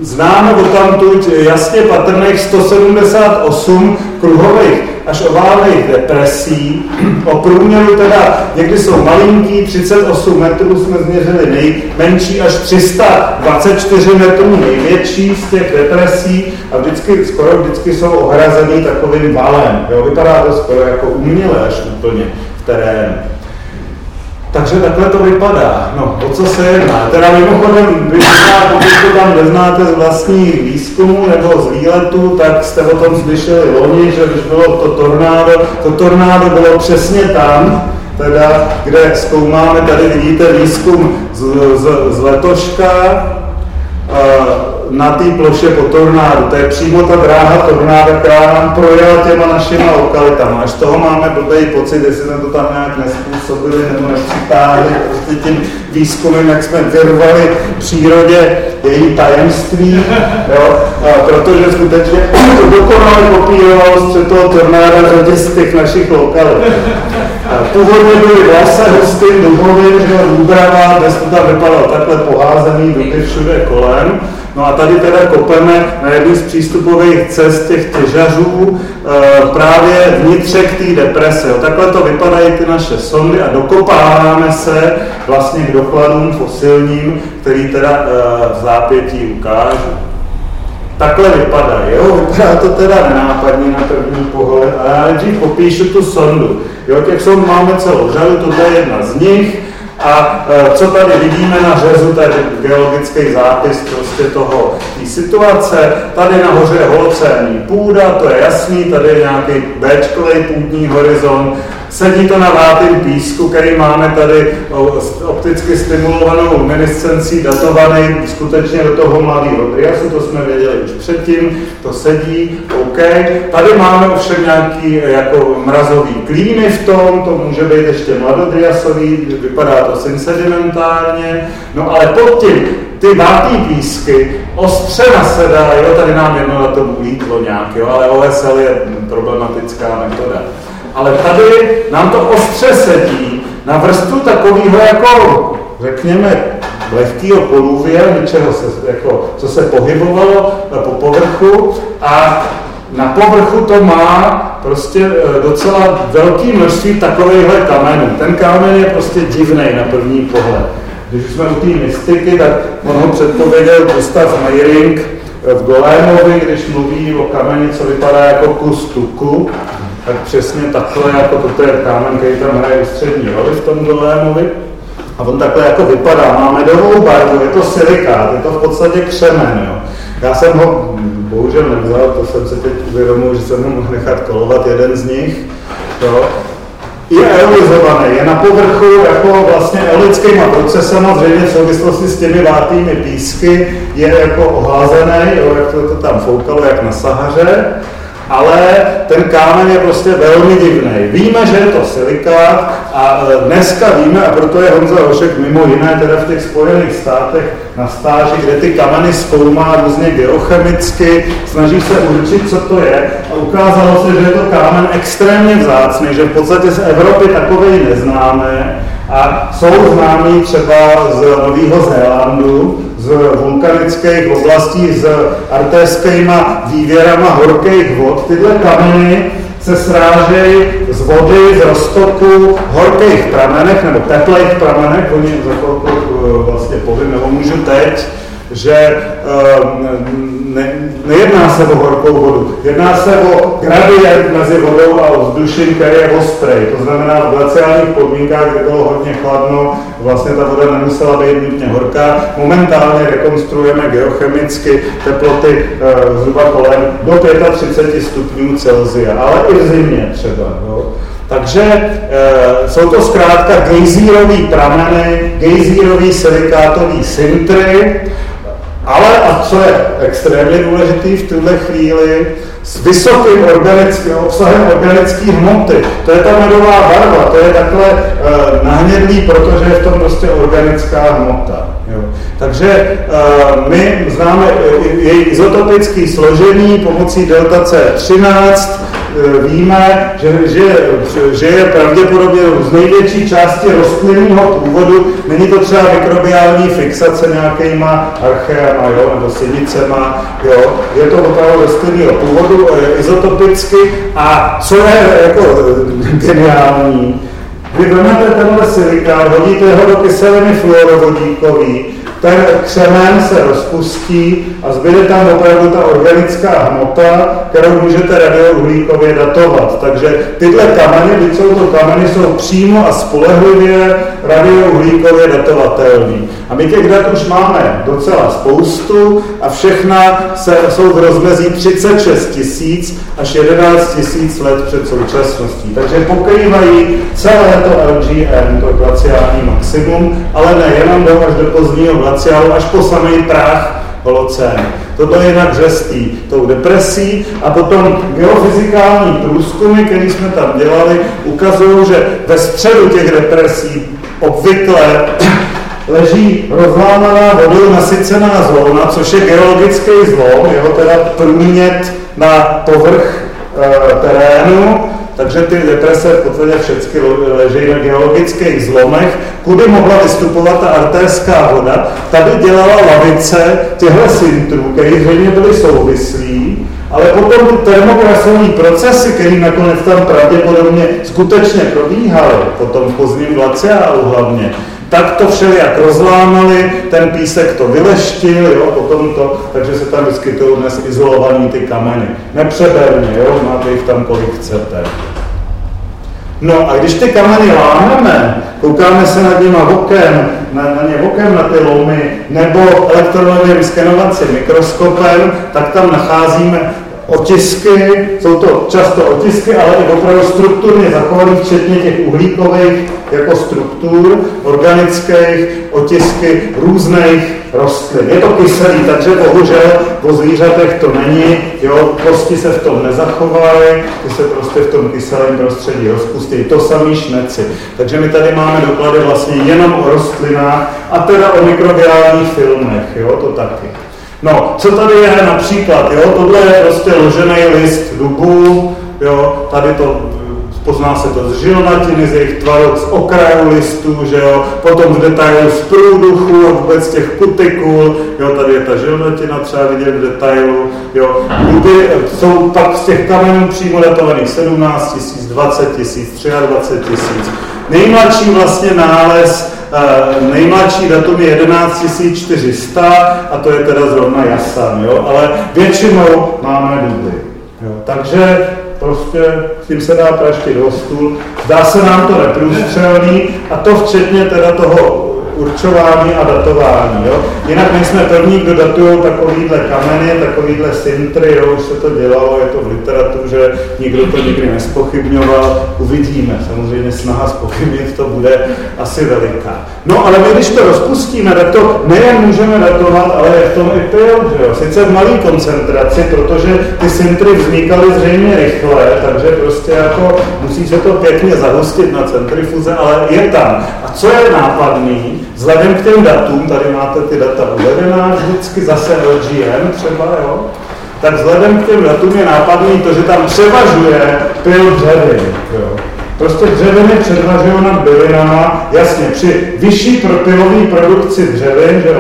známe o tamtud jasně patrných 178 kruhových až oválných depresí. O průměru teda někdy jsou malinký, 38 metrů jsme změřili nejmenší, až 324 metrů největší z těch depresí a vždycky, skoro vždycky jsou ohrazený takovým valem. Jo? Vypadá to skoro jako umělé až úplně v terénu. Takže takhle to vypadá. No, o co se jedná? Teda mimochodem, vy pokud to tam neznáte z vlastních výzkumů nebo z výletu, tak jste o tom slyšeli loni, že když bylo to tornádo, to tornádo bylo přesně tam, teda, kde zkoumáme, tady vidíte výzkum z, z, z letoška, na té ploše po tornádu. To je přímo ta dráha tornáda, která nám projela těma našimi lokalitama. Až toho máme blbý pocit, jestli jsme to tam nějak nespůsobili nebo nepřitáhli prostě tím výzkumem, jak jsme vyrvali přírodě její tajemství, jo? A protože skutečně to dokonale kopírovalo z toho tornáda řadě z těch našich lokalit. Původně byly Vlase, Hostin, Dubovin, Dúbrava, dnes to tam vypadalo takhle poházený, duby všude kolem. No a tady teda kopeme na jednu z přístupových cest těch těžařů e, právě vnitřek té deprese. Jo. Takhle to vypadají ty naše sondy a dokopáváme se vlastně k dokladům fosilním, který teda e, v zápětí ukážu. Takhle vypadá, jo, vypadá to teda nenápadně na první pohled, ale já popíšu tu sondu. Jo, těch sond máme celou řadu, tohle je jedna z nich. A e, co tady vidíme na řezu, tady geologický zápis prostě toho situace. Tady nahoře je holocénní půda, to je jasný, tady je nějaký Bčkový půdní horizont, Sedí to na vátým písku, který máme tady opticky stimulovanou luminescencí datovaný skutečně do toho mladého triasu, to jsme věděli už předtím, to sedí, OK. Tady máme ovšem nějaký jako mrazový klíny v tom, to může být ještě mladodriasový, vypadá to synsedimentárně, no ale pod tím ty vátý písky ostře nasedá, jo, tady nám jedno na tom ulítlo nějak, jo, ale OSL je problematická metoda. Ale tady nám to ostře sedí na vrstvu takového jako, řekněme, lehkého polůvě, něčeho, se, jako, co se pohybovalo po povrchu. A na povrchu to má prostě e, docela velký množství takovýchhle kamenů. Ten kámen je prostě divný na první pohled. Když jsme u té mystiky, tak on ho předpověděl Gustav Meiring v Golémovi, když mluví o kameni, co vypadá jako kus tuku, tak přesně takhle, jako toto je kámen, který tam hraje ústřední roli v tom dolémovi. A on takhle jako vypadá, má medovou barvu, je to silikát, je to v podstatě křemen. Jo. Já jsem ho bohužel nevzal, to jsem se teď uvědomil, že jsem ho mohl nechat kolovat, jeden z nich. Jo. Je eolizovaný, je na povrchu jako vlastně eolickýma procesama, zřejmě v souvislosti s těmi vátými písky, je jako oházený, jo, jak to, to tam foukalo, jak na Sahaře ale ten kámen je prostě velmi divný. Víme, že je to silikát a e, dneska víme, a proto je Honza Hošek mimo jiné teda v těch Spojených státech na stáži, kde ty kameny zkoumá různě geochemicky, snaží se určit, co to je a ukázalo se, že je to kámen extrémně vzácný, že v podstatě z Evropy takovej neznáme a jsou známí třeba z Nového Zélandu, z vulkanických oblastí s artéskýma vývěrama horkých vod. Tyhle kameny se srážejí z vody, z roztoku horkých pramenech nebo teplých pramenech, oni za chvilku eh, vlastně povím, nebo můžu teď, že ehm, ne, nejedná se o horkou vodu, jedná se o gradient mezi vodou a vzduším, který je ostrý. To znamená, v glaciálních podmínkách, kde bylo hodně chladno, vlastně ta voda nemusela být nutně horká. Momentálně rekonstruujeme geochemicky teploty e, zhruba kolem do 35 stupňů Celsia, ale i v zimě třeba. Jo. Takže e, jsou to zkrátka gejzírový prameny, gejzírový silikátový sintry, ale, a co je extrémně důležitý v tuhle chvíli, s vysokým organickým obsahem organické hmoty. To je ta medová barva, to je takhle e, nahnědlý, protože je v tom prostě organická hmota. Jo. Takže e, my známe její izotopické složení pomocí delta C13, Eh, víme, že, že, že je pravděpodobně z největší části rostlinného původu. Není to třeba mikrobiální fixace nějakýma archeama, jo, nebo sinicema, jo. Je to opravdu rostlinného původu, eh, izotopicky. A co je jako eh, geniální, vy vezmete tenhle silikát, hodíte ho do kyseliny fluorovodíkový, ten křemen se rozpustí a zbyde tam opravdu ta organická hmota, kterou můžete radiouhlíkově datovat. Takže tyhle kameny, byť jsou to kameny, jsou přímo a spolehlivě radiouhlíkově datovatelné. A my těch dat už máme docela spoustu a všechna se, jsou v rozmezí 36 tisíc až 11 tisíc let před současností. Takže pokrývají celé to LGM, to glaciální maximum, ale nejenom do až do pozdního glaciálu, až po samý prach holocén. To bylo jinak řestý tou depresí a potom geofyzikální průzkumy, které jsme tam dělali, ukazují, že ve středu těch depresí obvykle leží rozlámaná vodou nasycená zóna, což je geologický zlom, jeho teda průmět na povrch e, terénu, takže ty deprese v podstatě všechny leží na geologických zlomech, kudy mohla vystupovat ta artérská voda. Tady dělala lavice těchto sintrů, které zřejmě byly souvislí, ale potom ty termokrasovní procesy, které nakonec tam pravděpodobně skutečně probíhaly, potom v pozdním glaciálu hlavně, tak to všelijak rozlámali, ten písek to vyleštil, jo, potom to, takže se tam vyskytují dnes izolovaný ty kameny. Nepřeberně, jo, máte jich tam kolik chcete. No a když ty kameny lámeme, koukáme se nad nimi okem, na, na ně okem na ty lomy, nebo elektronovým skenovacím mikroskopem, tak tam nacházíme otisky, jsou to často otisky, ale i opravdu strukturně zachovaných, včetně těch uhlíkových jako struktur, organických, otisky různých rostlin. Je to kyselý, takže bohužel po zvířatech to není, jo, kosti se v tom nezachovaly, ty se prostě v tom kyselém prostředí rozpustí. To samý šneci. Takže my tady máme doklady vlastně jenom o rostlinách a teda o mikrobiálních filmech, jo, to taky. No, co tady je například, jo, tohle je prostě ložený list dubu, jo, tady to pozná se to z žilnatiny, z jejich tvaru, z okraju listů, že jo, potom v detailu z průduchu, vůbec těch kutikul, jo, tady je ta žilnatina třeba vidět v detailu, jo, duby jsou pak z těch kamenů přímo datovaných 17 tisíc, 20 tisíc, 23 tisíc. Nejmladší vlastně nález Uh, nejmladší datum je 11 400 a to je teda zrovna jasan, jo? ale většinou máme duby. Jo? Takže prostě s tím se dá praštit do stůl. Zdá se nám to neprůstřelný a to včetně teda toho určování a datování. Jo? Jinak my jsme první, kdo datují takovýhle kameny, takovýhle sintry, jo? už se to dělalo, je to v literatuře, nikdo to nikdy nespochybňoval, uvidíme. Samozřejmě snaha spochybnit to bude asi veliká. No ale my když to rozpustíme, tak to nejen můžeme datovat, ale je v tom i pil, že jo? Sice v malé koncentraci, protože ty sintry vznikaly zřejmě rychle, takže prostě jako musí se to pěkně zahustit na centrifuze, ale je tam. A co je nápadný, Vzhledem k těm datům, tady máte ty data uvedená vždycky, zase LGM třeba, jo, tak vzhledem k těm datům je nápadný to, že tam převažuje pil dřevin. Jo. Prostě dřeviny předvažují nad bylinama, jasně, při vyšší propilové produkci dřevin, že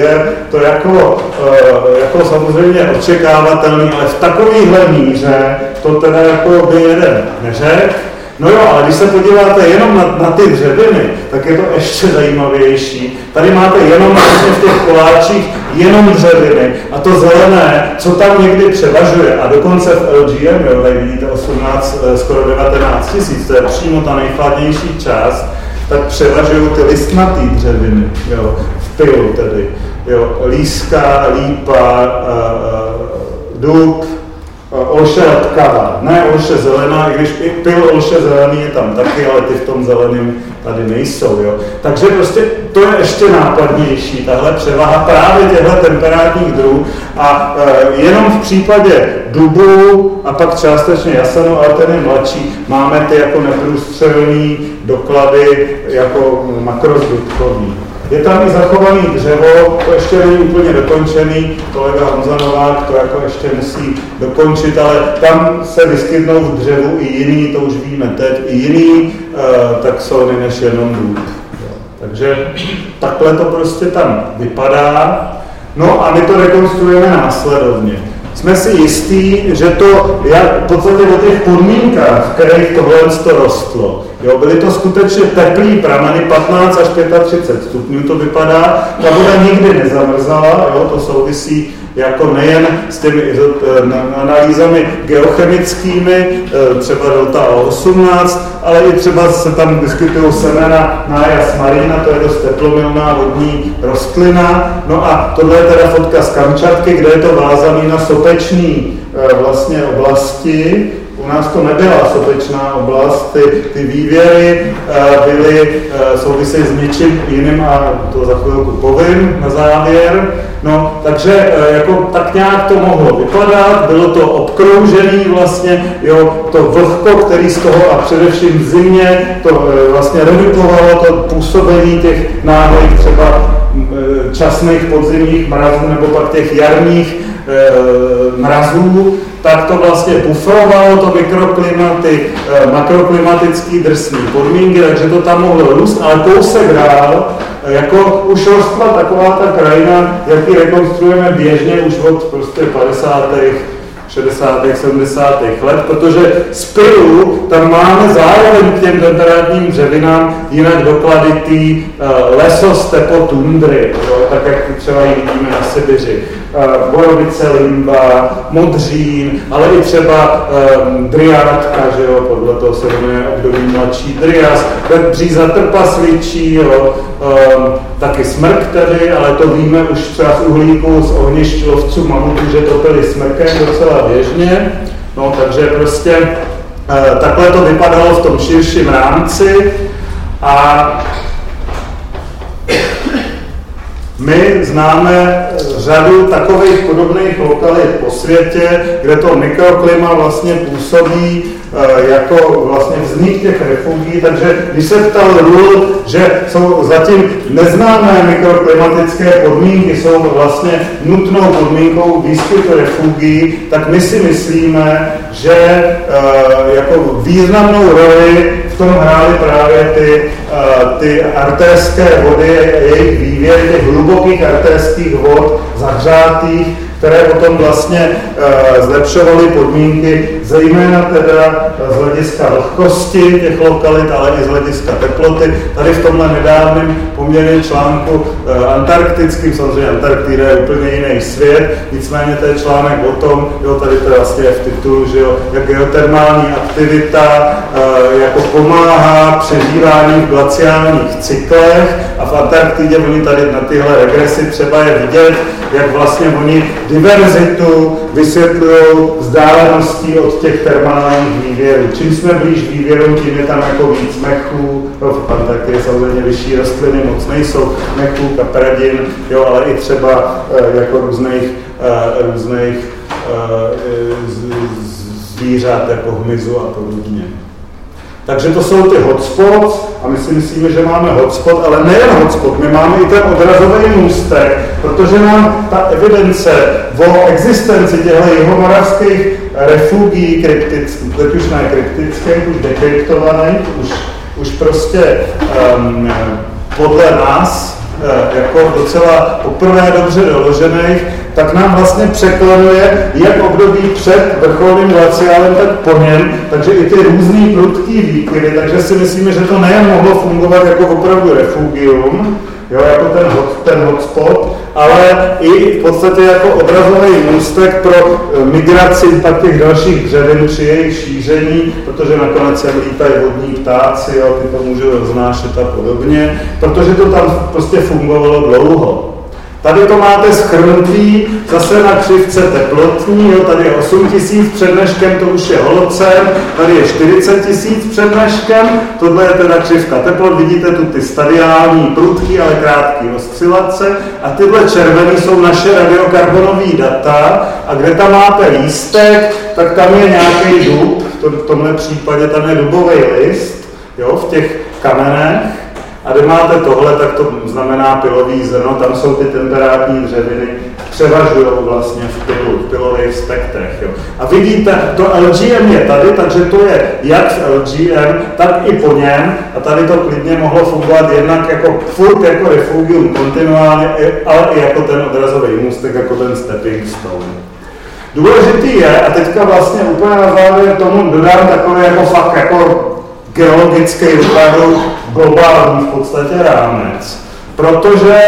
je to jako, eh, jako samozřejmě očekávatelný, ale v takovéhle míře to teda jako by jeden neřekl, No jo, ale když se podíváte jenom na, na ty dřeviny, tak je to ještě zajímavější. Tady máte jenom v těch koláčích jenom dřeviny a to zelené, co tam někdy převažuje a dokonce v LGM, jo, tady vidíte 18, eh, skoro 19 tisíc, to je přímo ta nejchladnější část, tak převažují ty listnaté dřeviny, jo, v pilu tedy, jo, líska, lípa, uh, uh, dub, olše tkavá, ne olše zelená, i když i pil olše zelený je tam taky, ale ty v tom zeleném tady nejsou. Jo. Takže prostě to je ještě nápadnější, tahle převaha právě těchto temperátních druhů a e, jenom v případě dubu a pak částečně jasanu, ale ten je mladší, máme ty jako neprůstřelný doklady jako makrozbytkový. Je tam i zachovaný dřevo, to ještě není úplně dokončený, kolega Honza Novák to jako ještě musí dokončit, ale tam se vyskytnou v dřevu i jiný, to už víme teď, i jiný uh, taxony než jenom důb. Takže takhle to prostě tam vypadá. No a my to rekonstruujeme následovně. Jsme si jistí, že to jak v podstatě o těch podmínkách, v kterých tohle to rostlo. Jo, byly to skutečně teplý prameny, 15 až 35 stupňů to vypadá, ta voda nikdy nezamrzala, jo, to souvisí jako nejen s těmi eh, analýzami geochemickými, eh, třeba delta O18, ale i třeba se tam vyskytují semena nájas marina, to je dost teplomilná vodní rostlina. No a tohle je teda fotka z Kamčatky, kde je to vázaný na sopečný eh, vlastně oblasti, u nás to nebyla sopečná oblast, ty, ty vývěry uh, byly, uh, souvisejí s něčím jiným a to za chvilku povím na závěr. No, takže uh, jako tak nějak to mohlo vypadat, bylo to obkroužený vlastně, jo, to vlhko, který z toho a především v zimě to vlastně redukovalo to působení těch náhlých třeba časných podzimních mrazů nebo pak těch jarních mrazů, tak to vlastně bufrovalo to mikroklimaty, eh, makroklimatický drsný podmínky, takže to tam mohlo růst, ale kousek dál, eh, jako už rostla taková ta krajina, jaký rekonstruujeme běžně už od prostě 50. 60. 70. let, protože z Piru tam máme zároveň k těm temperátním dřevinám jinak doklady ty uh, lesostepo tundry, jo, tak jak třeba ji vidíme na Sibiři. Uh, borovice, limba, modřín, ale i třeba um, že jo, podle toho se jmenuje období mladší drias, bříza trpasličí, jo, um, taky smrk tedy, ale to víme už třeba z uhlíku, z ohnišť lovců mamutů, že to byly smrkem docela běžně. No, takže prostě uh, takhle to vypadalo v tom širším rámci. A my známe řadu takových podobných lokalit po světě, kde to mikroklima vlastně působí jako vlastně vznik těch refugí, takže když se ptal Rul, že jsou zatím neznámé mikroklimatické podmínky, jsou vlastně nutnou podmínkou výskytu refugí, tak my si myslíme, že e, jako významnou roli v tom hrály právě ty, e, ty artérské vody, jejich vývěr, těch hlubokých artérských vod, zahřátých, které potom vlastně e, zlepšovaly podmínky, zejména teda z hlediska vlhkosti těch lokalit, ale i z hlediska teploty. Tady v tomhle nedávném poměrně článku e, antarktickým, samozřejmě Antarktida je úplně jiný svět, nicméně to je článek o tom, jo, tady to je vlastně v titulu, že jo, jak geotermální aktivita jako pomáhá přežívání v glaciálních cyklech a v Antarktidě oni tady na tyhle regresy třeba je vidět, jak vlastně oni diverzitu vysvětlují vzdáleností od těch termálních vývěrů. Čím jsme blíž vývěru, tím je tam jako víc mechů, no, v Antarktidě samozřejmě vyšší rostliny moc nejsou, mechů, kapradin, jo, ale i třeba e, jako různých, e, různých e, zvířat, jako hmyzu a podobně. Takže to jsou ty hotspots a my si myslíme, že máme hotspot, ale nejen hotspot, my máme i ten odrazový můstek, protože nám ta evidence o existenci těchto jihomoravských refugí kryptických, teď už ne kryptických, už dekryptovaných, už, už prostě um, podle nás jako docela poprvé dobře doložených, tak nám vlastně překladuje jak období před vrcholným glaciálem, tak po něm, takže i ty různý prudký výkyvy, takže si myslíme, že to nejen mohlo fungovat jako opravdu refugium, jo, jako ten, hot, ten hotspot, ale i v podstatě jako odrazový můstek pro eh, migraci pak těch dalších dřevin při jejich šíření, protože nakonec sem lítají vodní ptáci, jo, ty to můžou roznášet a podobně, protože to tam prostě fungovalo dlouho. Tady to máte schrnutý zase na křivce teplotní, jo, tady je 8 tisíc před dneškem, to už je holocen, tady je 40 tisíc před dneškem, tohle je teda křivka teplot, vidíte tu ty stadiální prudky, ale krátké oscilace a tyhle červené jsou naše radiokarbonové data a kde tam máte lístek, tak tam je nějaký dub, v tomhle případě tam je dubový list, jo, v těch kamenech, a kde máte tohle, tak to znamená pilový zrno, tam jsou ty temperátní dřeviny, převažují vlastně v pilu, v pilových spektrech. Jo. A vidíte, to LGM je tady, takže to je jak v LGM, tak i po něm, a tady to klidně mohlo fungovat jednak jako furt jako refugium kontinuálně, ale i jako ten odrazový můstek, jako ten stepping stone. Důležitý je, a teďka vlastně úplně na závěr tomu dodám takový jako fakt jako geologický opravdu globální v podstatě rámec. Protože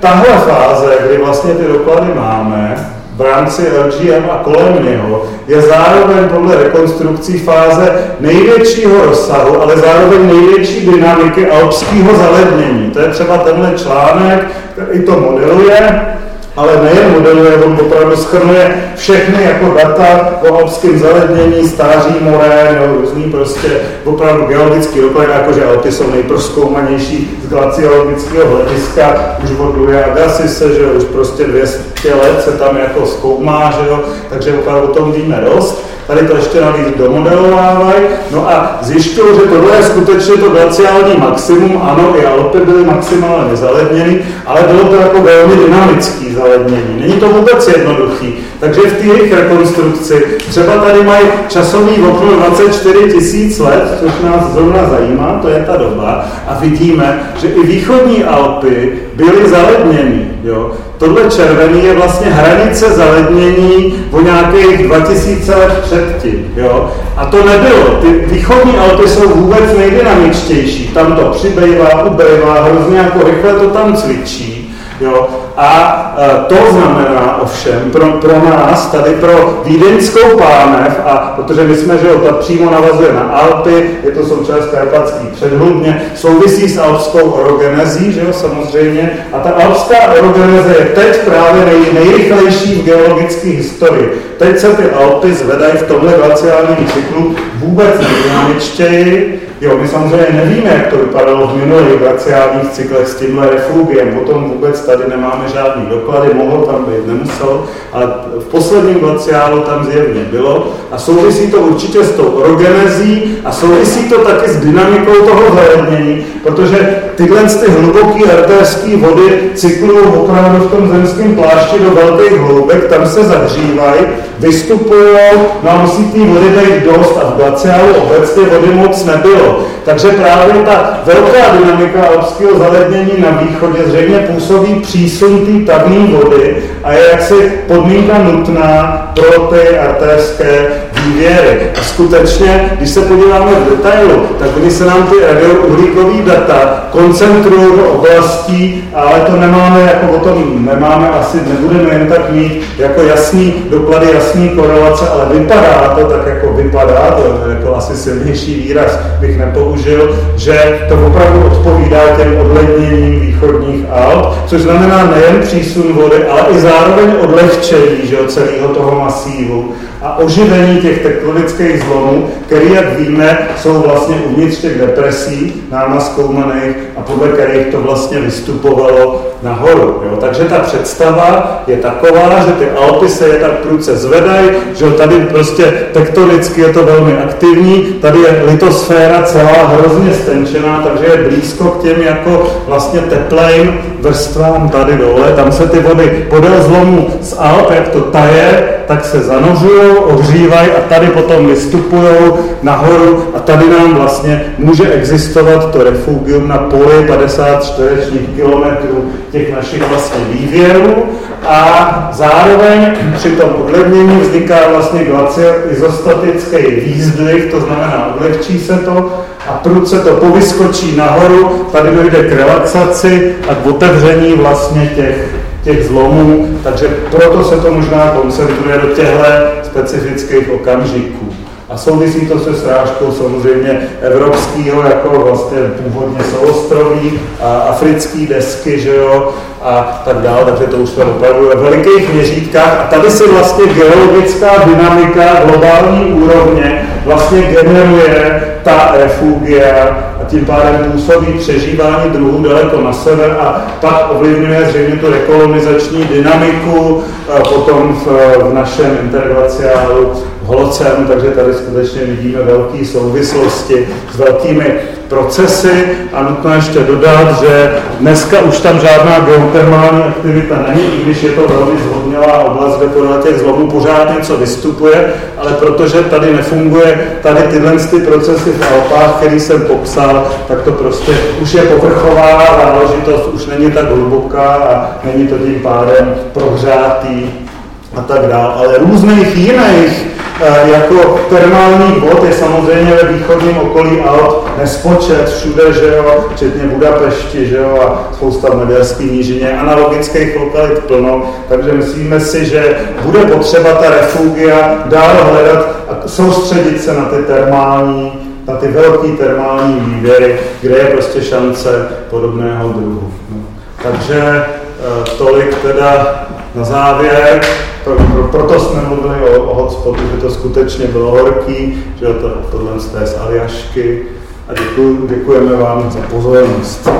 tahle fáze, kdy vlastně ty doklady máme, v rámci LGM a kolem něho, je zároveň podle rekonstrukcí fáze největšího rozsahu, ale zároveň největší dynamiky alpského zalednění. To je třeba tenhle článek, který to modeluje ale nejen modeluje, on opravdu schrnuje všechny jako data o alpském zalednění, stáří more, no, různý prostě opravdu geologický doklad, jakože Alpy jsou nejproskoumanější z glaciologického hlediska, už od Louis Agassise, že už prostě 200 let se tam jako zkoumá, že jo, takže opravdu o tom víme dost tady to ještě navíc domodelovávají, no a zjišťují, že tohle je skutečně to glaciální maximum, ano, i Alpy byly maximálně zaledněny, ale bylo to jako velmi dynamický zalednění. Není to vůbec jednoduchý. Takže v té jejich rekonstrukci třeba tady mají časový okno 24 tisíc let, což nás zrovna zajímá, to je ta doba, a vidíme, že i východní Alpy byly zaledněny. Jo. Tohle červený je vlastně hranice zalednění o nějakých 2000 let předtím. Jo. A to nebylo. Ty východní Alpy jsou vůbec nejdynamičtější. Tam to přibývá, ubejvá, hrozně jako rychle to tam cvičí. Jo. A e, to znamená ovšem pro, pro nás, tady pro vídeňskou pánev, a protože my jsme, že jo, to přímo navazuje na Alpy, je to součást karpatský předhlubně, souvisí s alpskou orogenezí, že jo, samozřejmě, a ta alpská orogeneze je teď právě nej, nejrychlejší v geologické historii. Teď se ty Alpy zvedají v tomhle glaciálním cyklu vůbec nejdynamičtěji, Jo, my samozřejmě nevíme, jak to vypadalo v minulých glaciálních cyklech s tímhle refugiem, o tom vůbec tady nemáme žádný doklady, mohlo tam být, nemuselo, ale v posledním glaciálu tam zjevně bylo. A souvisí to určitě s tou orogenezí a souvisí to taky s dynamikou toho zajednění, protože tyhle ty hluboké artérské vody cyklují opravdu v tom zemském plášti do velkých hloubek, tam se zahřívají, vystupují, no a musí té vody být dost. A v glaciálu obecně vody moc nebylo. Takže právě ta velká dynamika alpského zalednění na východě zřejmě působí přísun té tavní vody a je jaksi podmínka nutná pro ty artérské vývěry. A skutečně, když se podíváme v detailu, tak oni se nám ty radiouhlíkové data koncentrují do oblastí, ale to nemáme, jako o tom nemáme, asi nebudeme jen tak mít jako jasný doklady, jasný korelace, ale vypadá to tak, jako vypadá, to je jako asi silnější výraz bych nepoužil, že to opravdu odpovídá těm odledněním východních Alp, což znamená nejen přísun vody, ale i zároveň odlehčení že, celého toho masívu a oživení těch tektonických zlomů, které, jak víme, jsou vlastně uvnitř těch depresí náma zkoumaných a podle kterých to vlastně vystupovalo nahoru. Jo? Takže ta představa je taková, že ty Alpy se je tak prudce zvedají, že tady prostě tektonicky je to velmi aktivní, tady je litosféra celá hrozně stenčená, takže je blízko k těm jako vlastně teplejm vrstvám tady dole, tam se ty vody podél zlomu z Alp, jak to taje, tak se zanořují, ohřívají a tady potom vystupují nahoru a tady nám vlastně může existovat to refugium na poli 50 čtverečních kilometrů těch našich vlastně vývěrů. A zároveň při tom odlevnění vzniká vlastně glaciizostatický výzdvih, to znamená odlehčí se to a prudce to povyskočí nahoru, tady dojde k relaxaci a k otevření vlastně těch, těch zlomů, takže proto se to možná koncentruje do těchto specifických okamžiků. A souvisí to se srážkou samozřejmě evropského, jako vlastně původně souostroví, a africký desky, že jo, a tak dále, takže to už jsme opravdu ve velikých měřítkách. A tady si vlastně geologická dynamika globální úrovně vlastně generuje ta refugia tím pádem působí přežívání druhů daleko na sever a pak ovlivňuje zřejmě tu rekolonizační dynamiku potom v, v našem interglaciálu holocénu, takže tady skutečně vidíme velké souvislosti s velkými procesy a nutno ještě dodat, že dneska už tam žádná geotermální aktivita není, i když je to velmi zhodnělá oblast, kde podle těch zlomů pořád něco vystupuje, ale protože tady nefunguje tady tyhle ty procesy v Alpách, který jsem popsal, tak to prostě už je povrchová záležitost, už není tak hluboká a není to tím pádem prohřátý a tak dále. Ale různých jiných jako termální vod je samozřejmě ve východním okolí Alp nespočet, všude, že jo, včetně Budapešti, že jo, a spousta Maďarský nížině, analogických lokalit plno, takže myslíme si, že bude potřeba ta refugia dál hledat a soustředit se na ty termální, na ty velké termální výběry, kde je prostě šance podobného druhu. No. Takže eh, tolik teda na závěr. Pro, pro, proto jsme mluvili o, o hotspotu, že to skutečně bylo horký, že to, tohle té z Aljašky a děkuji, děkujeme vám za pozornost.